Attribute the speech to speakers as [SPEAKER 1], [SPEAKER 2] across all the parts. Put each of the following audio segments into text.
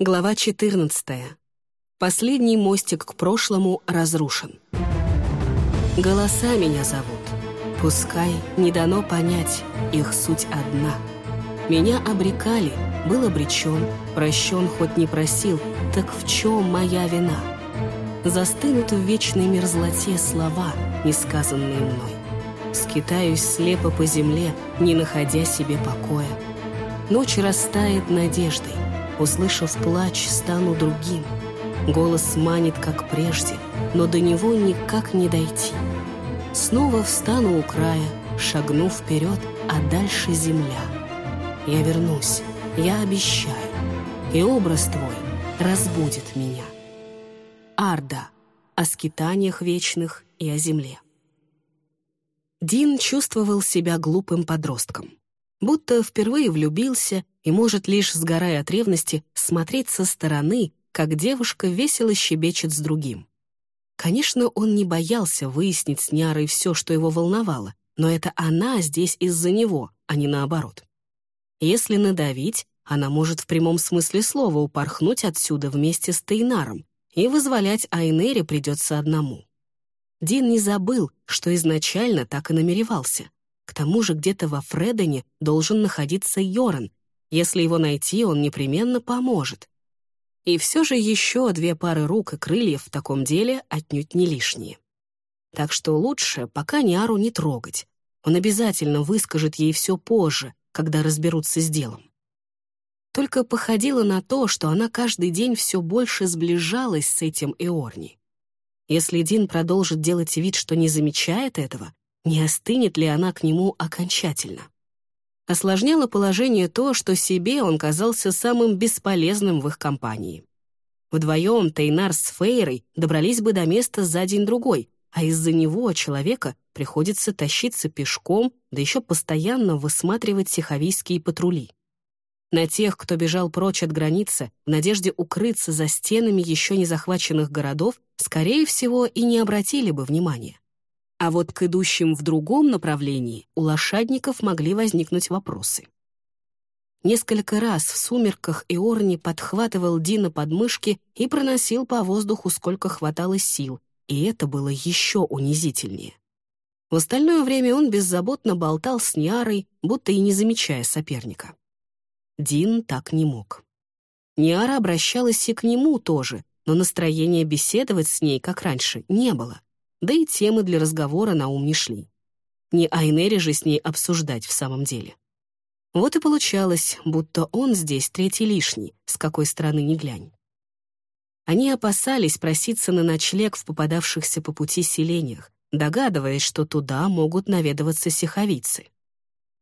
[SPEAKER 1] Глава 14. Последний мостик к прошлому разрушен. Голоса меня зовут. Пускай не дано понять, их суть одна. Меня обрекали, был обречен, прощен хоть не просил, так в чем моя вина? Застынут в вечной мерзлоте слова, несказанные мной. Скитаюсь слепо по земле, не находя себе покоя. Ночь растает надеждой, Услышав плач, стану другим. Голос манит, как прежде, но до него никак не дойти. Снова встану у края, шагну вперед, а дальше земля. Я вернусь, я обещаю, и образ твой разбудит меня. Арда о скитаниях вечных и о земле. Дин чувствовал себя глупым подростком будто впервые влюбился и может лишь, сгорая от ревности, смотреть со стороны, как девушка весело щебечет с другим. Конечно, он не боялся выяснить с Нярой все, что его волновало, но это она здесь из-за него, а не наоборот. Если надавить, она может в прямом смысле слова упорхнуть отсюда вместе с Тейнаром, и вызволять Айнере придется одному. Дин не забыл, что изначально так и намеревался — к тому же где-то во Фредоне должен находиться Йоран. Если его найти, он непременно поможет. И все же еще две пары рук и крыльев в таком деле отнюдь не лишние. Так что лучше пока Ниару не трогать. Он обязательно выскажет ей все позже, когда разберутся с делом. Только походило на то, что она каждый день все больше сближалась с этим Иорни. Если Дин продолжит делать вид, что не замечает этого, не остынет ли она к нему окончательно. Осложняло положение то, что себе он казался самым бесполезным в их компании. Вдвоем Тейнар с Фейрой добрались бы до места за день-другой, а из-за него, человека, приходится тащиться пешком, да еще постоянно высматривать сиховийские патрули. На тех, кто бежал прочь от границы, в надежде укрыться за стенами еще не захваченных городов, скорее всего, и не обратили бы внимания. А вот к идущим в другом направлении у лошадников могли возникнуть вопросы. Несколько раз в сумерках Иорни подхватывал Дина под мышки и проносил по воздуху сколько хватало сил, и это было еще унизительнее. В остальное время он беззаботно болтал с Ниарой, будто и не замечая соперника. Дин так не мог. Ниара обращалась и к нему тоже, но настроения беседовать с ней, как раньше, не было да и темы для разговора на ум не шли. Не Айнери же с ней обсуждать в самом деле. Вот и получалось, будто он здесь третий лишний, с какой стороны ни глянь. Они опасались проситься на ночлег в попадавшихся по пути селениях, догадываясь, что туда могут наведываться сиховицы.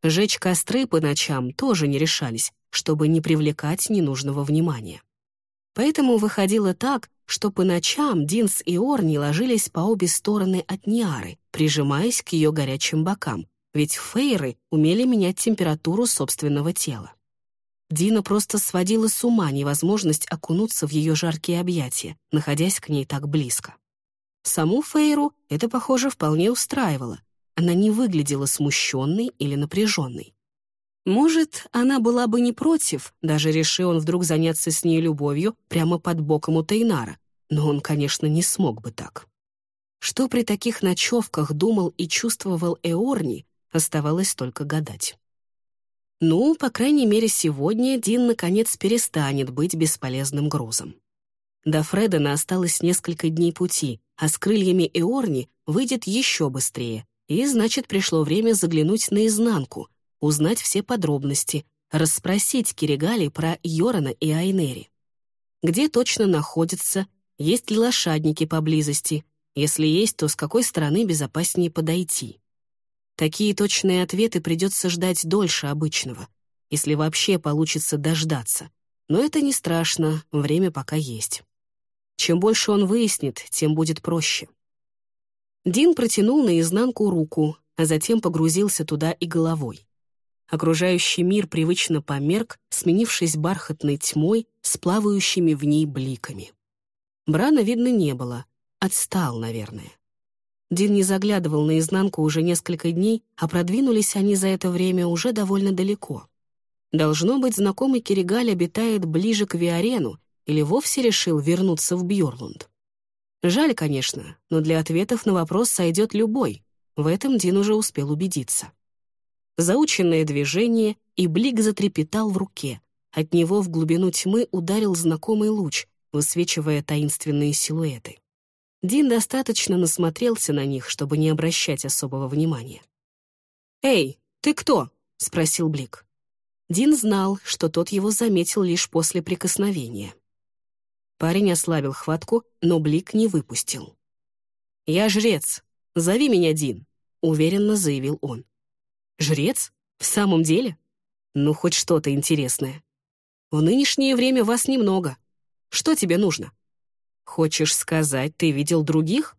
[SPEAKER 1] Жечь костры по ночам тоже не решались, чтобы не привлекать ненужного внимания. Поэтому выходило так, что по ночам Динс и Орни ложились по обе стороны от Ниары, прижимаясь к ее горячим бокам, ведь фейры умели менять температуру собственного тела. Дина просто сводила с ума невозможность окунуться в ее жаркие объятия, находясь к ней так близко. Саму Фейру это, похоже, вполне устраивало. Она не выглядела смущенной или напряженной. Может, она была бы не против, даже решил он вдруг заняться с ней любовью прямо под боком у Тейнара, но он, конечно, не смог бы так. Что при таких ночевках думал и чувствовал Эорни, оставалось только гадать. Ну, по крайней мере, сегодня Дин наконец перестанет быть бесполезным грузом. До Фредена осталось несколько дней пути, а с крыльями Эорни выйдет еще быстрее, и, значит, пришло время заглянуть наизнанку — узнать все подробности, расспросить Киригали про Йорана и Айнери. Где точно находятся, есть ли лошадники поблизости, если есть, то с какой стороны безопаснее подойти. Такие точные ответы придется ждать дольше обычного, если вообще получится дождаться. Но это не страшно, время пока есть. Чем больше он выяснит, тем будет проще. Дин протянул наизнанку руку, а затем погрузился туда и головой. Окружающий мир привычно померк, сменившись бархатной тьмой с плавающими в ней бликами. Брана видно не было. Отстал, наверное. Дин не заглядывал наизнанку уже несколько дней, а продвинулись они за это время уже довольно далеко. Должно быть, знакомый Киригаль обитает ближе к Виарену, или вовсе решил вернуться в Бьорлунд. Жаль, конечно, но для ответов на вопрос сойдет любой. В этом Дин уже успел убедиться. Заученное движение, и блик затрепетал в руке. От него в глубину тьмы ударил знакомый луч, высвечивая таинственные силуэты. Дин достаточно насмотрелся на них, чтобы не обращать особого внимания. «Эй, ты кто?» — спросил Блик. Дин знал, что тот его заметил лишь после прикосновения. Парень ослабил хватку, но Блик не выпустил. «Я жрец. Зови меня Дин», — уверенно заявил он. «Жрец? В самом деле? Ну, хоть что-то интересное. В нынешнее время вас немного. Что тебе нужно? Хочешь сказать, ты видел других?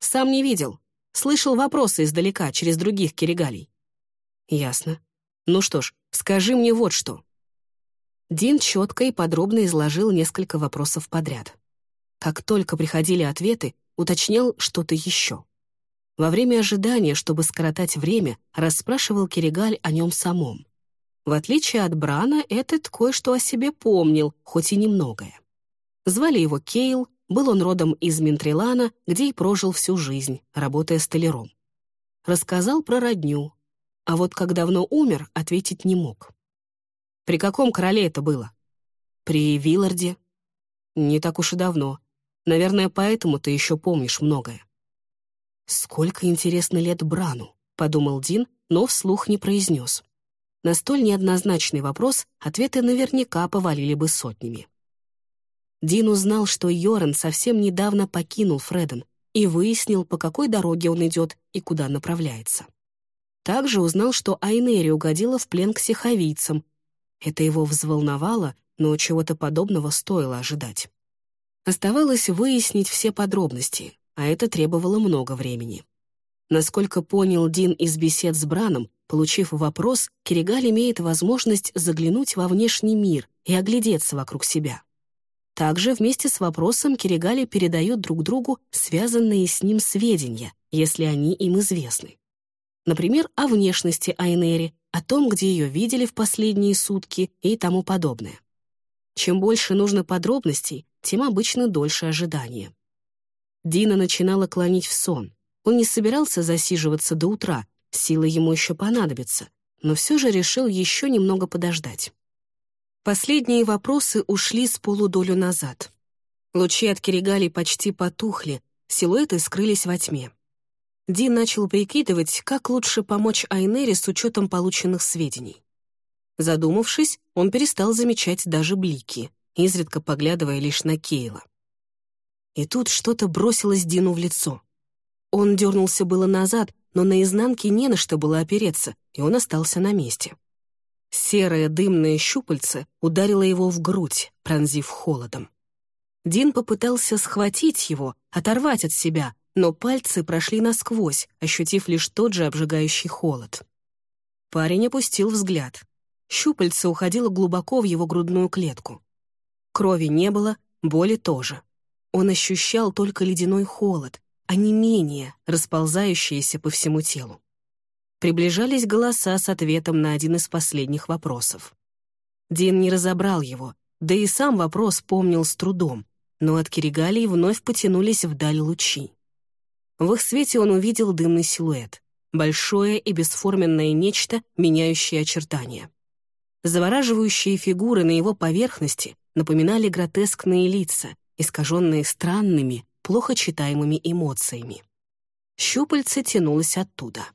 [SPEAKER 1] Сам не видел. Слышал вопросы издалека, через других киригалей. Ясно. Ну что ж, скажи мне вот что. Дин четко и подробно изложил несколько вопросов подряд. Как только приходили ответы, уточнял что-то еще. Во время ожидания, чтобы скоротать время, расспрашивал Киригаль о нем самом. В отличие от Брана, этот кое-что о себе помнил, хоть и немногое. Звали его Кейл, был он родом из Ментрилана, где и прожил всю жизнь, работая столяром. Рассказал про родню, а вот как давно умер, ответить не мог. При каком короле это было? При Вилларде. Не так уж и давно. Наверное, поэтому ты еще помнишь многое. «Сколько, интересно, лет Брану?» — подумал Дин, но вслух не произнес. На столь неоднозначный вопрос ответы наверняка повалили бы сотнями. Дин узнал, что Йоран совсем недавно покинул Фреден и выяснил, по какой дороге он идет и куда направляется. Также узнал, что Айнери угодила в плен к сиховийцам, это его взволновало, но чего-то подобного стоило ожидать. Оставалось выяснить все подробности, а это требовало много времени. Насколько понял Дин из бесед с Браном, получив вопрос, Киригаль имеет возможность заглянуть во внешний мир и оглядеться вокруг себя. Также вместе с вопросом Киригали передают друг другу связанные с ним сведения, если они им известны. Например, о внешности Айнери, о том, где ее видели в последние сутки и тому подобное. Чем больше нужно подробностей, тем обычно дольше ожидания. Дина начинала клонить в сон. Он не собирался засиживаться до утра, силы ему еще понадобятся, но все же решил еще немного подождать. Последние вопросы ушли с полудолю назад. Лучи от Киригалей почти потухли, силуэты скрылись во тьме. Дин начал прикидывать, как лучше помочь Айнере с учетом полученных сведений. Задумавшись, он перестал замечать даже блики, изредка поглядывая лишь на Кейла. И тут что-то бросилось Дину в лицо. Он дернулся было назад, но на изнанке не на что было опереться, и он остался на месте. Серое дымное щупальце ударило его в грудь, пронзив холодом. Дин попытался схватить его, оторвать от себя, но пальцы прошли насквозь, ощутив лишь тот же обжигающий холод. Парень опустил взгляд. Щупальце уходило глубоко в его грудную клетку. Крови не было, боли тоже. Он ощущал только ледяной холод, а не менее расползающиеся по всему телу. Приближались голоса с ответом на один из последних вопросов. Дин не разобрал его, да и сам вопрос помнил с трудом, но от Киригалии вновь потянулись вдаль лучи. В их свете он увидел дымный силуэт. Большое и бесформенное нечто, меняющее очертания. Завораживающие фигуры на его поверхности напоминали гротескные лица, искаженные странными, плохо читаемыми эмоциями. Щупальце тянулось оттуда.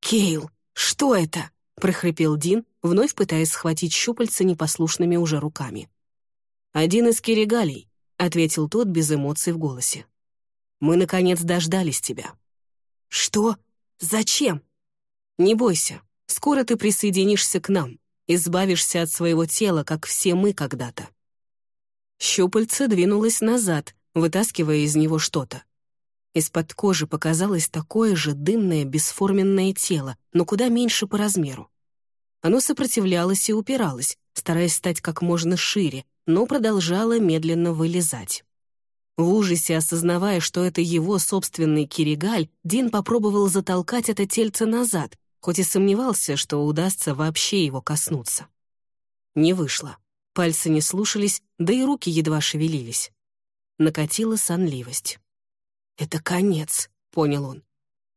[SPEAKER 1] «Кейл, что это?» — прохрипел Дин, вновь пытаясь схватить щупальца непослушными уже руками. «Один из киригалей», — ответил тот без эмоций в голосе. Мы, наконец, дождались тебя». «Что? Зачем?» «Не бойся. Скоро ты присоединишься к нам, избавишься от своего тела, как все мы когда-то». Щупальце двинулось назад, вытаскивая из него что-то. Из-под кожи показалось такое же дымное бесформенное тело, но куда меньше по размеру. Оно сопротивлялось и упиралось, стараясь стать как можно шире, но продолжало медленно вылезать. В ужасе, осознавая, что это его собственный Киригаль, Дин попробовал затолкать это тельце назад, хоть и сомневался, что удастся вообще его коснуться. Не вышло. Пальцы не слушались, да и руки едва шевелились. Накатила сонливость. «Это конец», — понял он.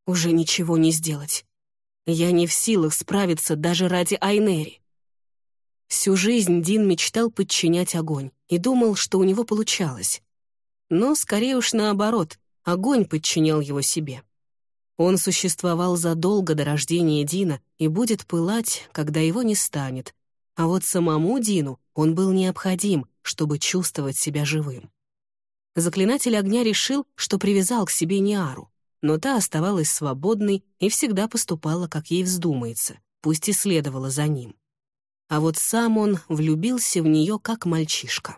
[SPEAKER 1] «Уже ничего не сделать. Я не в силах справиться даже ради Айнери». Всю жизнь Дин мечтал подчинять огонь и думал, что у него получалось. Но, скорее уж наоборот, огонь подчинял его себе. Он существовал задолго до рождения Дина и будет пылать, когда его не станет. А вот самому Дину он был необходим, чтобы чувствовать себя живым. Заклинатель огня решил, что привязал к себе Ниару, но та оставалась свободной и всегда поступала, как ей вздумается, пусть и следовала за ним. А вот сам он влюбился в нее как мальчишка.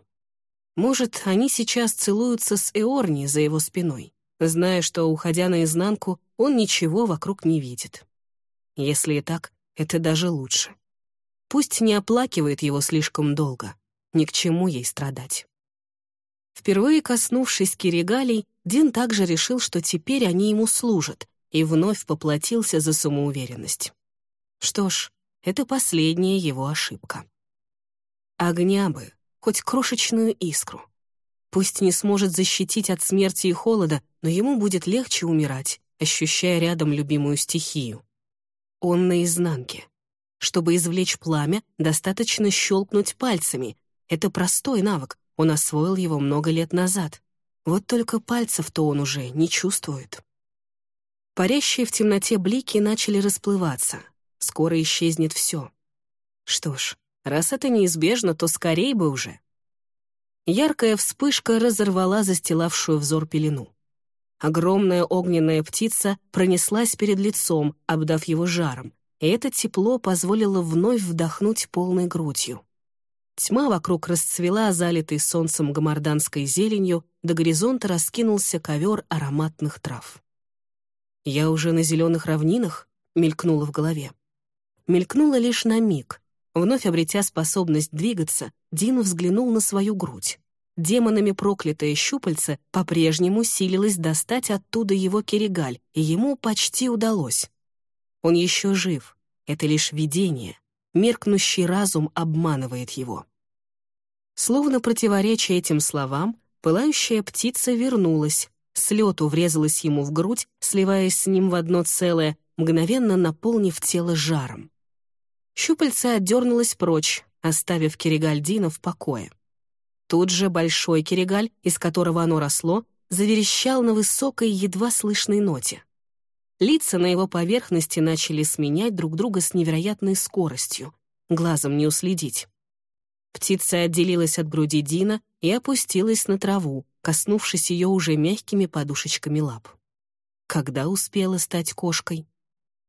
[SPEAKER 1] Может, они сейчас целуются с Эорни за его спиной, зная, что, уходя наизнанку, он ничего вокруг не видит. Если и так, это даже лучше. Пусть не оплакивает его слишком долго, ни к чему ей страдать. Впервые коснувшись Киригалей, Дин также решил, что теперь они ему служат, и вновь поплатился за самоуверенность. Что ж, это последняя его ошибка. Огня бы, хоть крошечную искру. Пусть не сможет защитить от смерти и холода, но ему будет легче умирать, ощущая рядом любимую стихию. Он наизнанке. Чтобы извлечь пламя, достаточно щелкнуть пальцами. Это простой навык, он освоил его много лет назад. Вот только пальцев-то он уже не чувствует. Парящие в темноте блики начали расплываться. Скоро исчезнет все. Что ж, Раз это неизбежно, то скорей бы уже. Яркая вспышка разорвала застилавшую взор пелену. Огромная огненная птица пронеслась перед лицом, обдав его жаром, и это тепло позволило вновь вдохнуть полной грудью. Тьма вокруг расцвела, залитой солнцем гамарданской зеленью, до горизонта раскинулся ковер ароматных трав. «Я уже на зеленых равнинах?» — мелькнуло в голове. Мелькнуло лишь на миг, Вновь обретя способность двигаться, Дин взглянул на свою грудь. Демонами проклятое щупальце по-прежнему силилось достать оттуда его керегаль, и ему почти удалось. Он еще жив. Это лишь видение. Меркнущий разум обманывает его. Словно противоречия этим словам, пылающая птица вернулась, с лету врезалась ему в грудь, сливаясь с ним в одно целое, мгновенно наполнив тело жаром. Щупальце отдернулось прочь, оставив Керегальдина в покое. Тут же большой Керегаль, из которого оно росло, заверещал на высокой, едва слышной ноте. Лица на его поверхности начали сменять друг друга с невероятной скоростью. Глазом не уследить. Птица отделилась от груди Дина и опустилась на траву, коснувшись ее уже мягкими подушечками лап. Когда успела стать кошкой?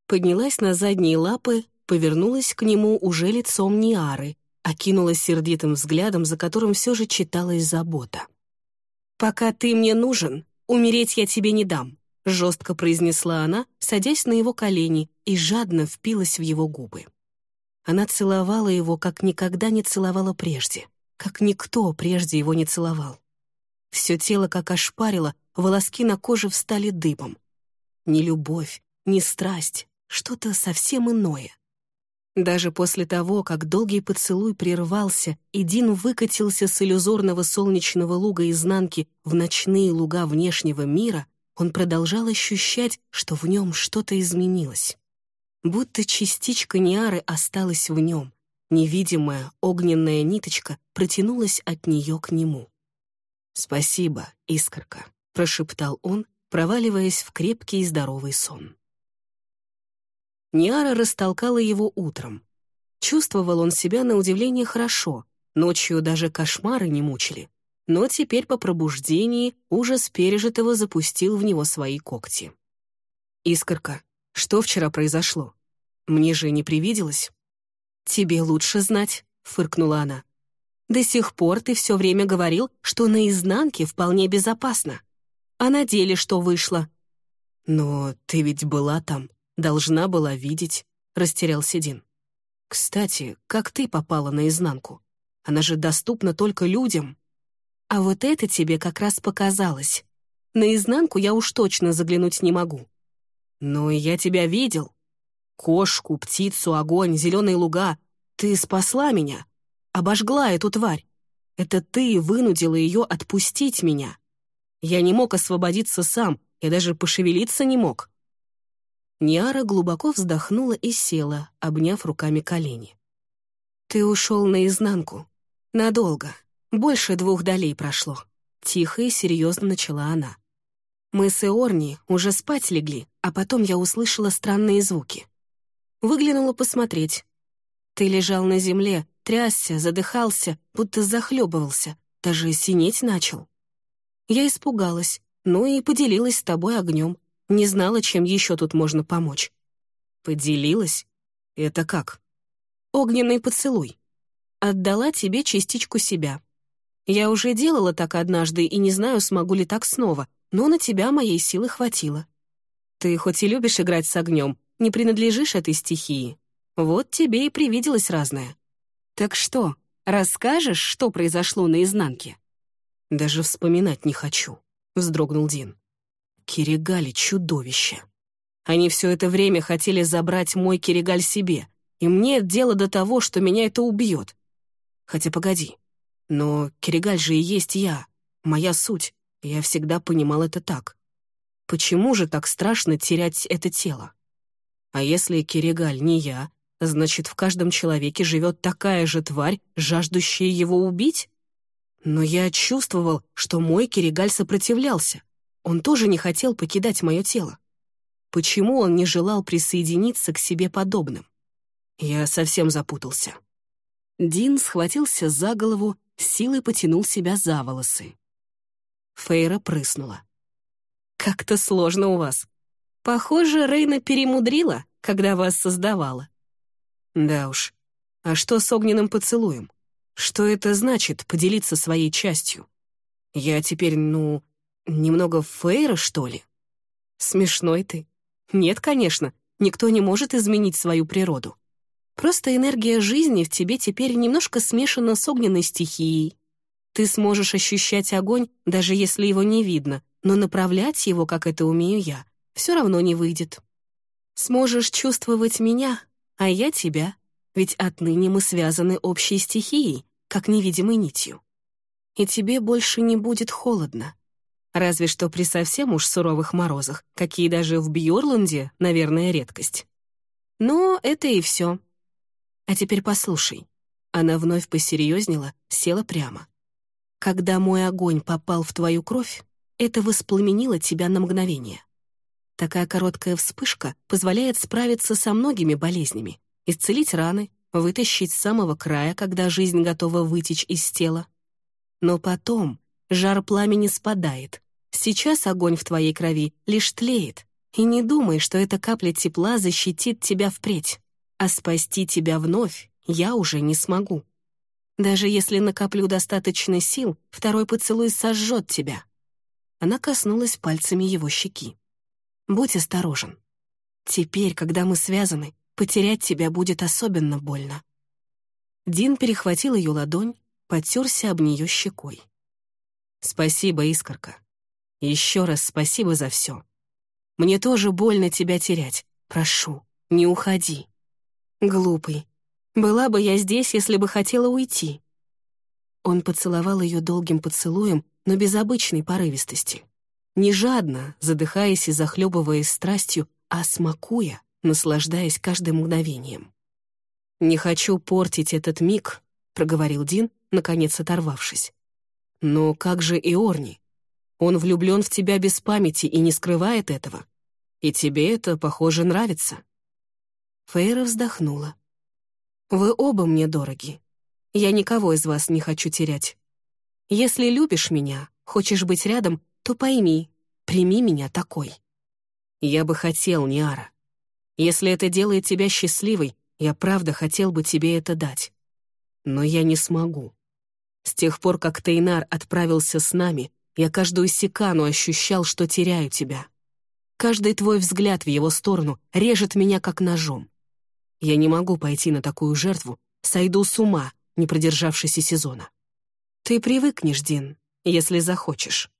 [SPEAKER 1] Поднялась на задние лапы повернулась к нему уже лицом Ниары, окинула сердитым взглядом, за которым все же читалась забота. «Пока ты мне нужен, умереть я тебе не дам», жестко произнесла она, садясь на его колени и жадно впилась в его губы. Она целовала его, как никогда не целовала прежде, как никто прежде его не целовал. Все тело как ошпарило, волоски на коже встали дыбом. Не любовь, не страсть, что-то совсем иное. Даже после того, как долгий поцелуй прервался, и Дин выкатился с иллюзорного солнечного луга изнанки в ночные луга внешнего мира, он продолжал ощущать, что в нем что-то изменилось. Будто частичка Ниары осталась в нем, невидимая огненная ниточка протянулась от нее к нему. «Спасибо, искорка», — прошептал он, проваливаясь в крепкий и здоровый сон. Ниара растолкала его утром. Чувствовал он себя на удивление хорошо, ночью даже кошмары не мучили. Но теперь по пробуждении ужас пережитого запустил в него свои когти. «Искорка, что вчера произошло? Мне же не привиделось?» «Тебе лучше знать», — фыркнула она. «До сих пор ты все время говорил, что наизнанке вполне безопасно. А на деле что вышло?» «Но ты ведь была там», Должна была видеть, растерялся Дин. Кстати, как ты попала наизнанку? Она же доступна только людям. А вот это тебе как раз показалось. Наизнанку я уж точно заглянуть не могу. Но я тебя видел. Кошку, птицу, огонь, зеленые луга. Ты спасла меня. обожгла эту тварь. Это ты вынудила ее отпустить меня. Я не мог освободиться сам, я даже пошевелиться не мог. Ниара глубоко вздохнула и села, обняв руками колени. «Ты ушел наизнанку. Надолго. Больше двух долей прошло». Тихо и серьезно начала она. Мы с Эорни уже спать легли, а потом я услышала странные звуки. Выглянула посмотреть. Ты лежал на земле, трясся, задыхался, будто захлебывался, даже синеть начал. Я испугалась, ну и поделилась с тобой огнем. Не знала, чем еще тут можно помочь. Поделилась? Это как? Огненный поцелуй. Отдала тебе частичку себя. Я уже делала так однажды и не знаю, смогу ли так снова, но на тебя моей силы хватило. Ты хоть и любишь играть с огнем, не принадлежишь этой стихии. Вот тебе и привиделось разное. Так что, расскажешь, что произошло наизнанке? Даже вспоминать не хочу, вздрогнул Дин. Киригали — чудовище. Они все это время хотели забрать мой Киригаль себе, и мне дело до того, что меня это убьет. Хотя погоди, но Киригаль же и есть я, моя суть. Я всегда понимал это так. Почему же так страшно терять это тело? А если Киригаль не я, значит, в каждом человеке живет такая же тварь, жаждущая его убить? Но я чувствовал, что мой Киригаль сопротивлялся. Он тоже не хотел покидать мое тело. Почему он не желал присоединиться к себе подобным? Я совсем запутался. Дин схватился за голову, силой потянул себя за волосы. Фейра прыснула. «Как-то сложно у вас. Похоже, Рейна перемудрила, когда вас создавала». «Да уж. А что с огненным поцелуем? Что это значит поделиться своей частью? Я теперь, ну, немного Фейра, что ли?» «Смешной ты. Нет, конечно, никто не может изменить свою природу. Просто энергия жизни в тебе теперь немножко смешана с огненной стихией, ты сможешь ощущать огонь, даже если его не видно, но направлять его, как это умею я, все равно не выйдет. Сможешь чувствовать меня, а я тебя, ведь отныне мы связаны общей стихией, как невидимой нитью. И тебе больше не будет холодно. Разве что при совсем уж суровых морозах, какие даже в Бьорланде, наверное, редкость. Но это и все. А теперь послушай. Она вновь посерьезнела, села прямо. Когда мой огонь попал в твою кровь, это воспламенило тебя на мгновение. Такая короткая вспышка позволяет справиться со многими болезнями, исцелить раны, вытащить с самого края, когда жизнь готова вытечь из тела. Но потом жар пламени спадает. Сейчас огонь в твоей крови лишь тлеет. И не думай, что эта капля тепла защитит тебя впредь. А спасти тебя вновь я уже не смогу. Даже если накоплю достаточно сил, второй поцелуй сожжет тебя». Она коснулась пальцами его щеки. «Будь осторожен. Теперь, когда мы связаны, потерять тебя будет особенно больно». Дин перехватил ее ладонь, потерся об нее щекой. «Спасибо, Искорка. Еще раз спасибо за все. Мне тоже больно тебя терять. Прошу, не уходи». «Глупый, была бы я здесь, если бы хотела уйти». Он поцеловал ее долгим поцелуем, но без обычной порывистости. Не жадно, задыхаясь и захлебываясь страстью, а смакуя, наслаждаясь каждым мгновением. «Не хочу портить этот миг», — проговорил Дин, наконец оторвавшись. «Но как же Иорни? Он влюблен в тебя без памяти и не скрывает этого. И тебе это, похоже, нравится». Фейра вздохнула. Вы оба мне дороги. Я никого из вас не хочу терять. Если любишь меня, хочешь быть рядом, то пойми, прими меня такой. Я бы хотел, Ниара. Если это делает тебя счастливой, я правда хотел бы тебе это дать. Но я не смогу. С тех пор, как Тейнар отправился с нами, я каждую секану ощущал, что теряю тебя. Каждый твой взгляд в его сторону режет меня как ножом. Я не могу пойти на такую жертву, сойду с ума, не продержавшись и сезона. Ты привыкнешь, Дин, если захочешь.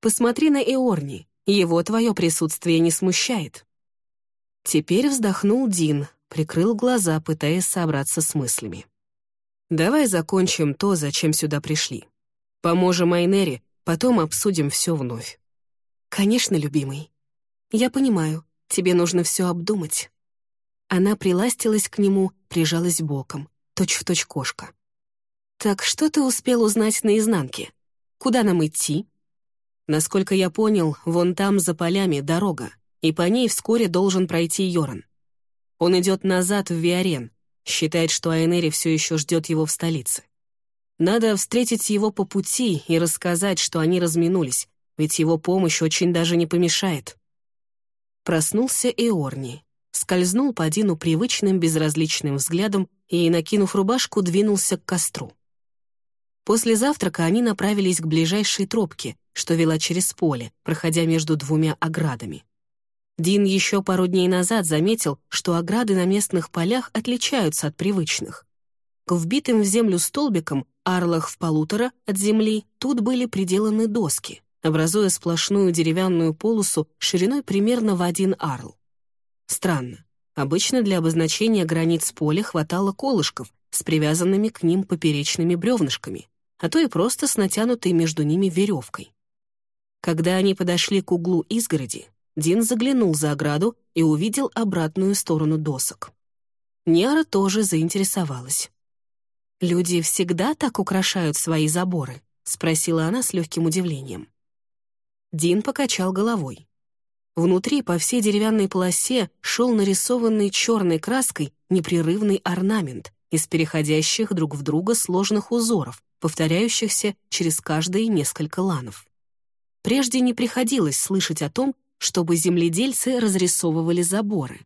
[SPEAKER 1] Посмотри на Иорни, его твое присутствие не смущает. Теперь вздохнул Дин, прикрыл глаза, пытаясь собраться с мыслями. Давай закончим то, зачем сюда пришли. Поможем Айнере, потом обсудим все вновь. Конечно, любимый. Я понимаю, тебе нужно все обдумать. Она приластилась к нему, прижалась боком, точь-в-точь точь кошка. «Так что ты успел узнать наизнанке? Куда нам идти?» «Насколько я понял, вон там, за полями, дорога, и по ней вскоре должен пройти Йоран. Он идет назад в Виарен, считает, что Айнери все еще ждет его в столице. Надо встретить его по пути и рассказать, что они разминулись, ведь его помощь очень даже не помешает». Проснулся Эорни скользнул по Дину привычным безразличным взглядом и, накинув рубашку, двинулся к костру. После завтрака они направились к ближайшей тропке, что вела через поле, проходя между двумя оградами. Дин еще пару дней назад заметил, что ограды на местных полях отличаются от привычных. К вбитым в землю столбикам, арлах в полутора от земли, тут были приделаны доски, образуя сплошную деревянную полосу шириной примерно в один арл. Странно. Обычно для обозначения границ поля хватало колышков с привязанными к ним поперечными бревнышками, а то и просто с натянутой между ними веревкой. Когда они подошли к углу изгороди, Дин заглянул за ограду и увидел обратную сторону досок. Ниара тоже заинтересовалась. «Люди всегда так украшают свои заборы?» — спросила она с легким удивлением. Дин покачал головой. Внутри по всей деревянной полосе шел нарисованный черной краской непрерывный орнамент из переходящих друг в друга сложных узоров, повторяющихся через каждые несколько ланов. Прежде не приходилось слышать о том, чтобы земледельцы разрисовывали заборы.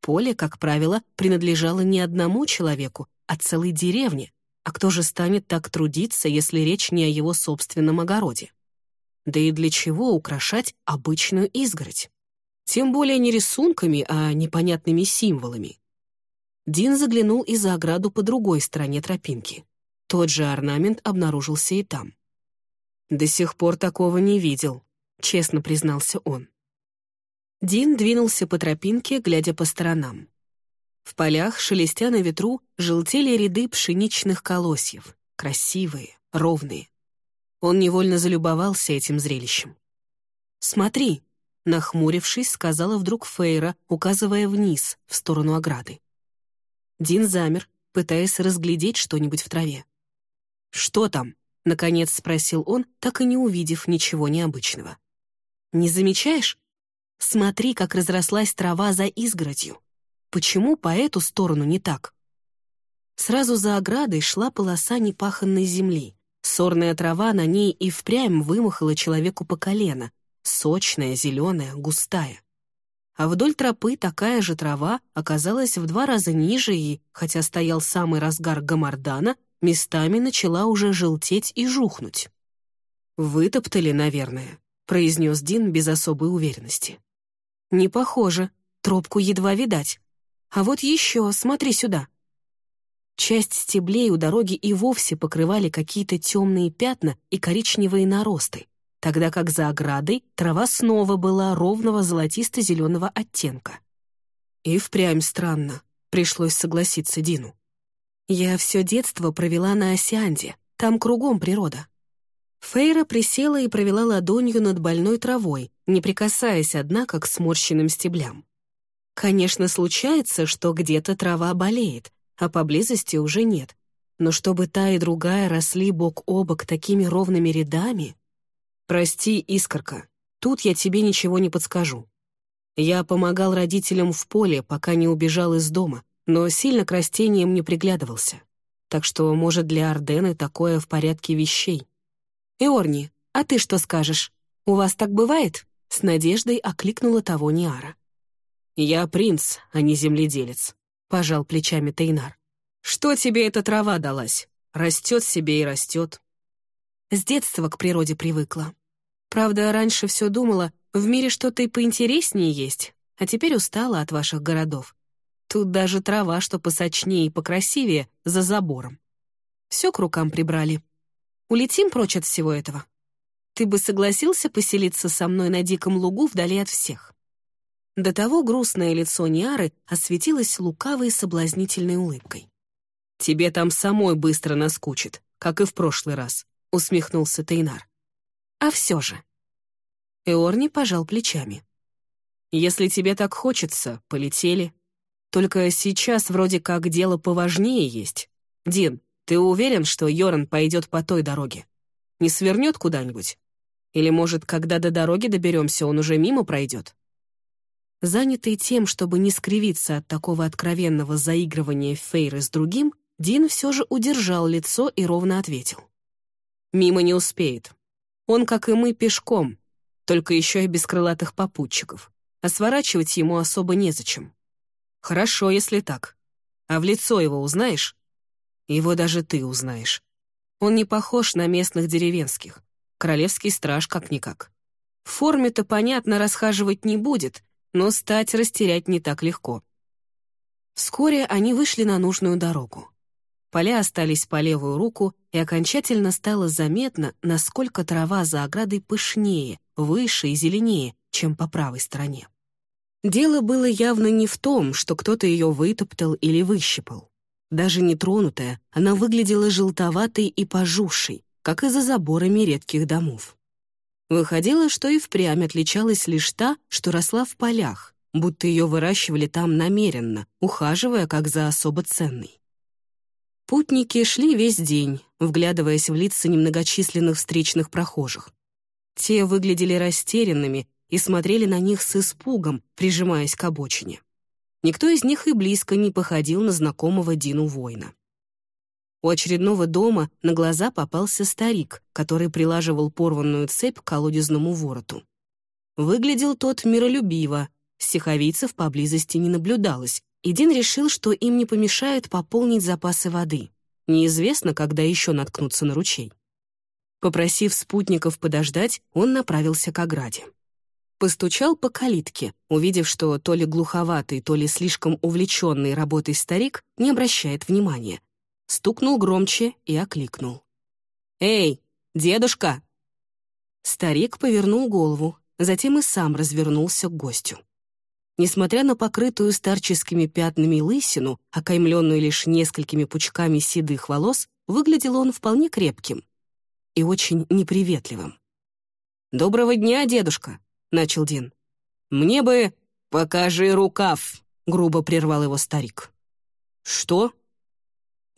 [SPEAKER 1] Поле, как правило, принадлежало не одному человеку, а целой деревне, а кто же станет так трудиться, если речь не о его собственном огороде? Да и для чего украшать обычную изгородь? Тем более не рисунками, а непонятными символами. Дин заглянул и за ограду по другой стороне тропинки. Тот же орнамент обнаружился и там. «До сих пор такого не видел», — честно признался он. Дин двинулся по тропинке, глядя по сторонам. В полях, шелестя на ветру, желтели ряды пшеничных колосьев, красивые, ровные. Он невольно залюбовался этим зрелищем. «Смотри», — нахмурившись, сказала вдруг Фейра, указывая вниз, в сторону ограды. Дин замер, пытаясь разглядеть что-нибудь в траве. «Что там?» — наконец спросил он, так и не увидев ничего необычного. «Не замечаешь? Смотри, как разрослась трава за изгородью. Почему по эту сторону не так?» Сразу за оградой шла полоса непаханной земли, Сорная трава на ней и впрямь вымахала человеку по колено, сочная, зеленая, густая. А вдоль тропы такая же трава оказалась в два раза ниже и, хотя стоял самый разгар гамардана, местами начала уже желтеть и жухнуть. «Вытоптали, наверное», — произнес Дин без особой уверенности. «Не похоже, тропку едва видать. А вот еще, смотри сюда». Часть стеблей у дороги и вовсе покрывали какие-то темные пятна и коричневые наросты, тогда как за оградой трава снова была ровного золотисто-зеленого оттенка. И впрямь странно, пришлось согласиться Дину. Я все детство провела на Осианде, там кругом природа. Фейра присела и провела ладонью над больной травой, не прикасаясь, однако, к сморщенным стеблям. Конечно, случается, что где-то трава болеет, а поблизости уже нет. Но чтобы та и другая росли бок о бок такими ровными рядами... Прости, Искорка, тут я тебе ничего не подскажу. Я помогал родителям в поле, пока не убежал из дома, но сильно к растениям не приглядывался. Так что, может, для Ордены такое в порядке вещей. «Эорни, а ты что скажешь? У вас так бывает?» С надеждой окликнула того Ниара. «Я принц, а не земледелец», пожал плечами Тейнар. «Что тебе эта трава далась? Растет себе и растет». С детства к природе привыкла. Правда, раньше все думала, в мире что-то и поинтереснее есть, а теперь устала от ваших городов. Тут даже трава, что посочнее и покрасивее, за забором. Все к рукам прибрали. Улетим прочь от всего этого. Ты бы согласился поселиться со мной на диком лугу вдали от всех?» До того грустное лицо Ниары осветилось лукавой соблазнительной улыбкой. Тебе там самой быстро наскучит, как и в прошлый раз», — усмехнулся Тейнар. «А все же». Эорни пожал плечами. «Если тебе так хочется, полетели. Только сейчас вроде как дело поважнее есть. Дин, ты уверен, что Йоран пойдет по той дороге? Не свернет куда-нибудь? Или, может, когда до дороги доберемся, он уже мимо пройдет?» Занятый тем, чтобы не скривиться от такого откровенного заигрывания Фейры с другим, Дин все же удержал лицо и ровно ответил. «Мимо не успеет. Он, как и мы, пешком, только еще и без крылатых попутчиков, а сворачивать ему особо незачем. Хорошо, если так. А в лицо его узнаешь? Его даже ты узнаешь. Он не похож на местных деревенских. Королевский страж как-никак. В форме-то, понятно, расхаживать не будет, но стать растерять не так легко. Вскоре они вышли на нужную дорогу. Поля остались по левую руку, и окончательно стало заметно, насколько трава за оградой пышнее, выше и зеленее, чем по правой стороне. Дело было явно не в том, что кто-то ее вытоптал или выщипал. Даже нетронутая, она выглядела желтоватой и пожухшей, как и за заборами редких домов. Выходило, что и впрямь отличалась лишь та, что росла в полях, будто ее выращивали там намеренно, ухаживая как за особо ценной. Путники шли весь день, вглядываясь в лица немногочисленных встречных прохожих. Те выглядели растерянными и смотрели на них с испугом, прижимаясь к обочине. Никто из них и близко не походил на знакомого Дину воина. У очередного дома на глаза попался старик, который прилаживал порванную цепь к колодезному вороту. Выглядел тот миролюбиво, стиховицев поблизости не наблюдалось, и Дин решил, что им не помешает пополнить запасы воды. Неизвестно, когда еще наткнуться на ручей. Попросив спутников подождать, он направился к ограде. Постучал по калитке, увидев, что то ли глуховатый, то ли слишком увлеченный работой старик не обращает внимания. Стукнул громче и окликнул. «Эй, дедушка!» Старик повернул голову, затем и сам развернулся к гостю. Несмотря на покрытую старческими пятнами лысину, окаймленную лишь несколькими пучками седых волос, выглядел он вполне крепким и очень неприветливым. «Доброго дня, дедушка», — начал Дин. «Мне бы... Покажи рукав», — грубо прервал его старик. «Что?»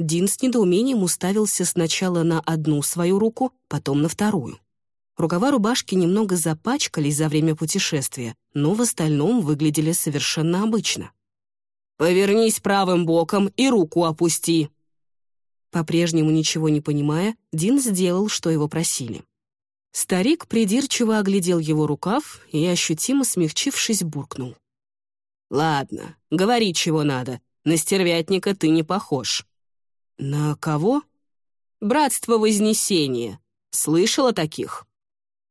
[SPEAKER 1] Дин с недоумением уставился сначала на одну свою руку, потом на вторую. Рукава рубашки немного запачкались за время путешествия, но в остальном выглядели совершенно обычно. «Повернись правым боком и руку опусти!» По-прежнему ничего не понимая, Дин сделал, что его просили. Старик придирчиво оглядел его рукав и, ощутимо смягчившись, буркнул. «Ладно, говори, чего надо. На стервятника ты не похож». «На кого?» «Братство Вознесения. Слышала таких?»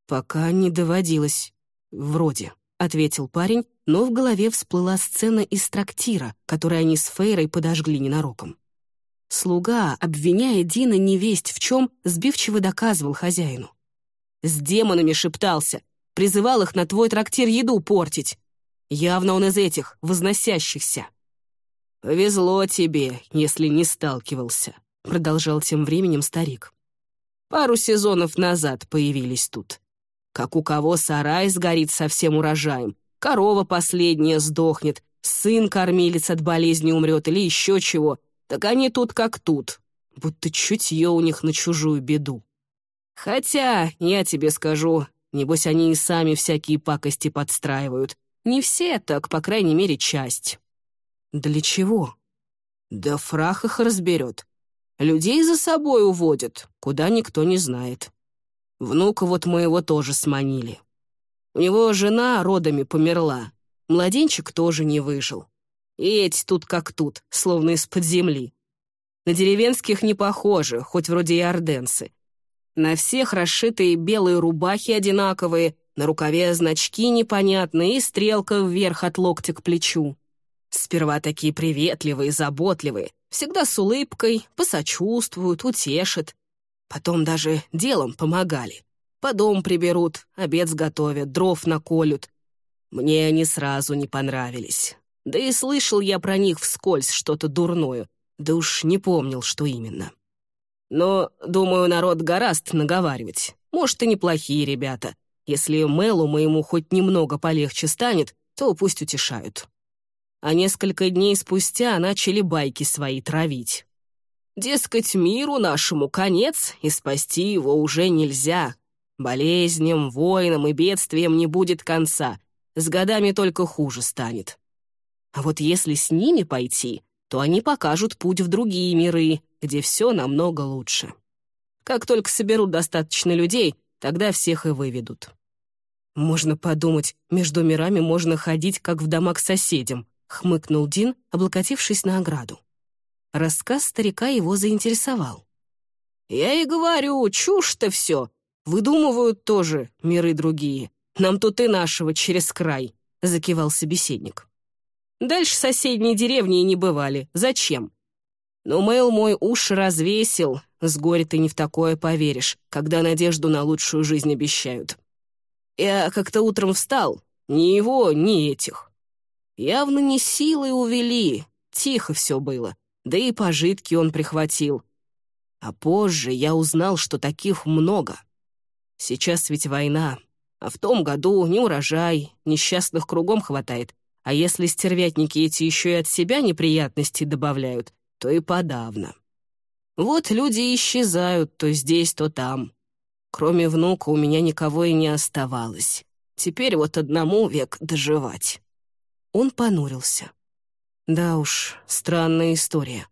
[SPEAKER 1] «Пока не доводилось. Вроде», — ответил парень, но в голове всплыла сцена из трактира, которую они с Фейрой подожгли ненароком. Слуга, обвиняя Дина невесть в чем, сбивчиво доказывал хозяину. «С демонами шептался, призывал их на твой трактир еду портить. Явно он из этих, возносящихся». «Повезло тебе, если не сталкивался», — продолжал тем временем старик. «Пару сезонов назад появились тут. Как у кого сарай сгорит со всем урожаем, корова последняя сдохнет, сын кормилец от болезни умрет или еще чего, так они тут как тут, будто чутье у них на чужую беду. Хотя, я тебе скажу, небось они и сами всякие пакости подстраивают. Не все, так, по крайней мере, часть. Для чего? Да фрах их разберет. Людей за собой уводят, куда никто не знает. Внука вот моего тоже сманили. У него жена родами померла. Младенчик тоже не выжил. И эти тут как тут, словно из-под земли. На деревенских не похожи, хоть вроде и орденсы. На всех расшитые белые рубахи одинаковые, на рукаве значки непонятные и стрелка вверх от локтя к плечу. Сперва такие приветливые, заботливые, всегда с улыбкой, посочувствуют, утешат. Потом даже делом помогали. По дом приберут, обед сготовят, дров наколют. Мне они сразу не понравились. Да и слышал я про них вскользь что-то дурное. Да уж не помнил, что именно. Но, думаю, народ гораст наговаривать. Может, и неплохие ребята. Если Мелу моему хоть немного полегче станет, то пусть утешают. А несколько дней спустя начали байки свои травить. Дескать, миру нашему конец, и спасти его уже нельзя. Болезням, войнам и бедствиям не будет конца. С годами только хуже станет. А вот если с ними пойти, то они покажут путь в другие миры, где все намного лучше. Как только соберут достаточно людей, тогда всех и выведут. «Можно подумать, между мирами можно ходить, как в дома к соседям», — хмыкнул Дин, облокотившись на ограду. Рассказ старика его заинтересовал. «Я и говорю, чушь-то все. Выдумывают тоже миры другие. Нам тут и нашего через край», — закивал собеседник. «Дальше соседние деревни и не бывали. Зачем? Но Мэл мой уши развесил. С горя ты не в такое поверишь, когда надежду на лучшую жизнь обещают. Я как-то утром встал. Ни его, ни этих. Явно не силой увели. Тихо все было. Да и пожитки он прихватил. А позже я узнал, что таких много. Сейчас ведь война. А в том году не урожай, несчастных кругом хватает. А если стервятники эти еще и от себя неприятности добавляют, то и подавно. Вот люди исчезают то здесь, то там. Кроме внука у меня никого и не оставалось. Теперь вот одному век доживать. Он понурился. Да уж, странная история.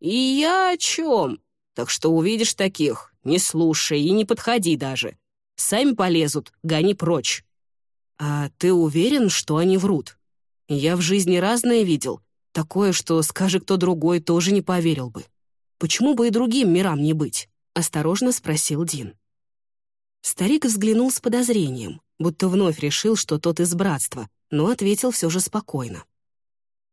[SPEAKER 1] И я о чем? Так что увидишь таких, не слушай и не подходи даже. Сами полезут, гони прочь. А ты уверен, что они врут? Я в жизни разное видел, Такое, что, скажи кто другой, тоже не поверил бы. Почему бы и другим мирам не быть? Осторожно спросил Дин. Старик взглянул с подозрением, будто вновь решил, что тот из братства, но ответил все же спокойно.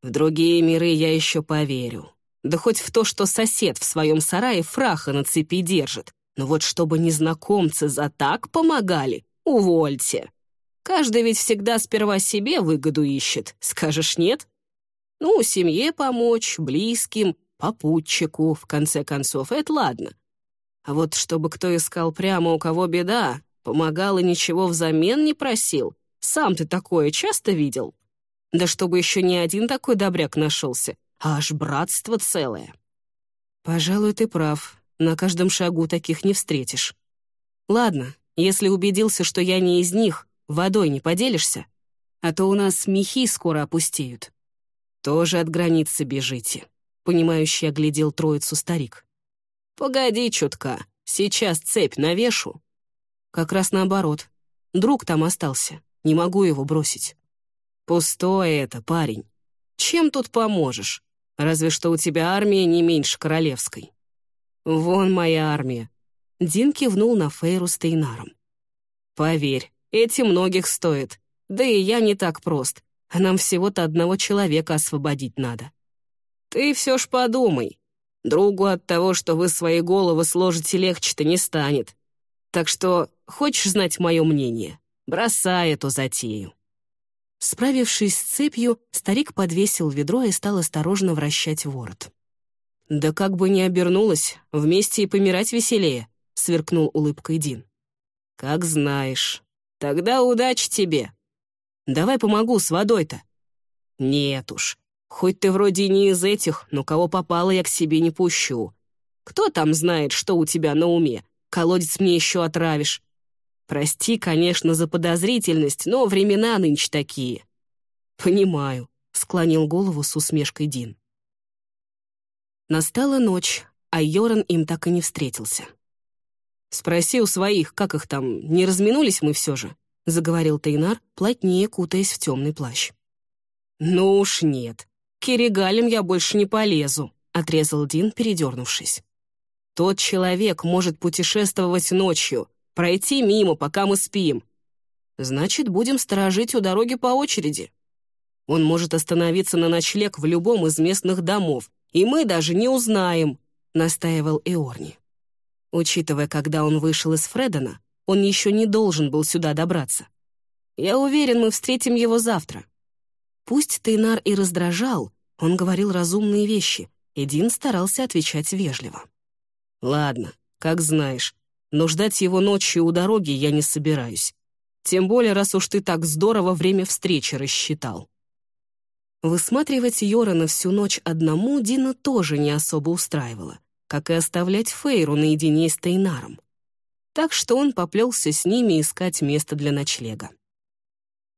[SPEAKER 1] «В другие миры я еще поверю. Да хоть в то, что сосед в своем сарае фраха на цепи держит. Но вот чтобы незнакомцы за так помогали, увольте. Каждый ведь всегда сперва себе выгоду ищет, скажешь нет?» Ну, семье помочь, близким, попутчику, в конце концов, это ладно. А вот чтобы кто искал прямо у кого беда, помогал и ничего взамен не просил, сам ты такое часто видел? Да чтобы еще не один такой добряк нашелся, а аж братство целое. Пожалуй, ты прав, на каждом шагу таких не встретишь. Ладно, если убедился, что я не из них, водой не поделишься? А то у нас мехи скоро опустеют. «Тоже от границы бежите», — понимающий оглядел троицу старик. «Погоди чутка, сейчас цепь навешу». «Как раз наоборот. Друг там остался, не могу его бросить». «Пустое это, парень. Чем тут поможешь? Разве что у тебя армия не меньше королевской». «Вон моя армия». Дин кивнул на Фейру с Тейнаром. «Поверь, эти многих стоит. Да и я не так прост нам всего-то одного человека освободить надо. Ты все ж подумай. Другу от того, что вы свои головы сложите, легче-то не станет. Так что хочешь знать мое мнение? Бросай эту затею». Справившись с цепью, старик подвесил ведро и стал осторожно вращать ворот. «Да как бы ни обернулось, вместе и помирать веселее», — сверкнул улыбкой Дин. «Как знаешь. Тогда удачи тебе», Давай помогу с водой-то». «Нет уж. Хоть ты вроде не из этих, но кого попало, я к себе не пущу. Кто там знает, что у тебя на уме? Колодец мне еще отравишь. Прости, конечно, за подозрительность, но времена нынче такие». «Понимаю», — склонил голову с усмешкой Дин. Настала ночь, а Йоран им так и не встретился. «Спроси у своих, как их там, не разминулись мы все же?» — заговорил Тейнар, плотнее кутаясь в темный плащ. «Ну уж нет. К я больше не полезу», — отрезал Дин, передернувшись. «Тот человек может путешествовать ночью, пройти мимо, пока мы спим. Значит, будем сторожить у дороги по очереди. Он может остановиться на ночлег в любом из местных домов, и мы даже не узнаем», — настаивал Эорни. Учитывая, когда он вышел из Фредена, он еще не должен был сюда добраться. Я уверен, мы встретим его завтра. Пусть Тейнар и раздражал, он говорил разумные вещи, и Дин старался отвечать вежливо. «Ладно, как знаешь, но ждать его ночью у дороги я не собираюсь. Тем более, раз уж ты так здорово время встречи рассчитал». Высматривать Йорана всю ночь одному Дина тоже не особо устраивало, как и оставлять Фейру наедине с Тейнаром. Так что он поплелся с ними искать место для ночлега.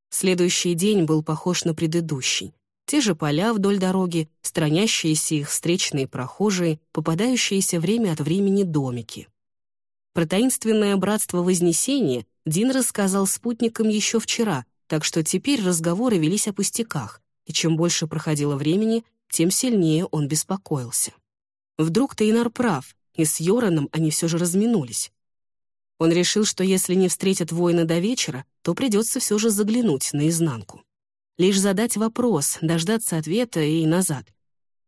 [SPEAKER 1] Следующий день был похож на предыдущий. Те же поля вдоль дороги, странящиеся их встречные прохожие, попадающиеся время от времени домики. Про таинственное братство Вознесения Дин рассказал спутникам еще вчера, так что теперь разговоры велись о пустяках, и чем больше проходило времени, тем сильнее он беспокоился. Вдруг Тейнар прав, и с Йораном они все же разминулись. Он решил, что если не встретят воина до вечера, то придется все же заглянуть наизнанку. Лишь задать вопрос, дождаться ответа и назад.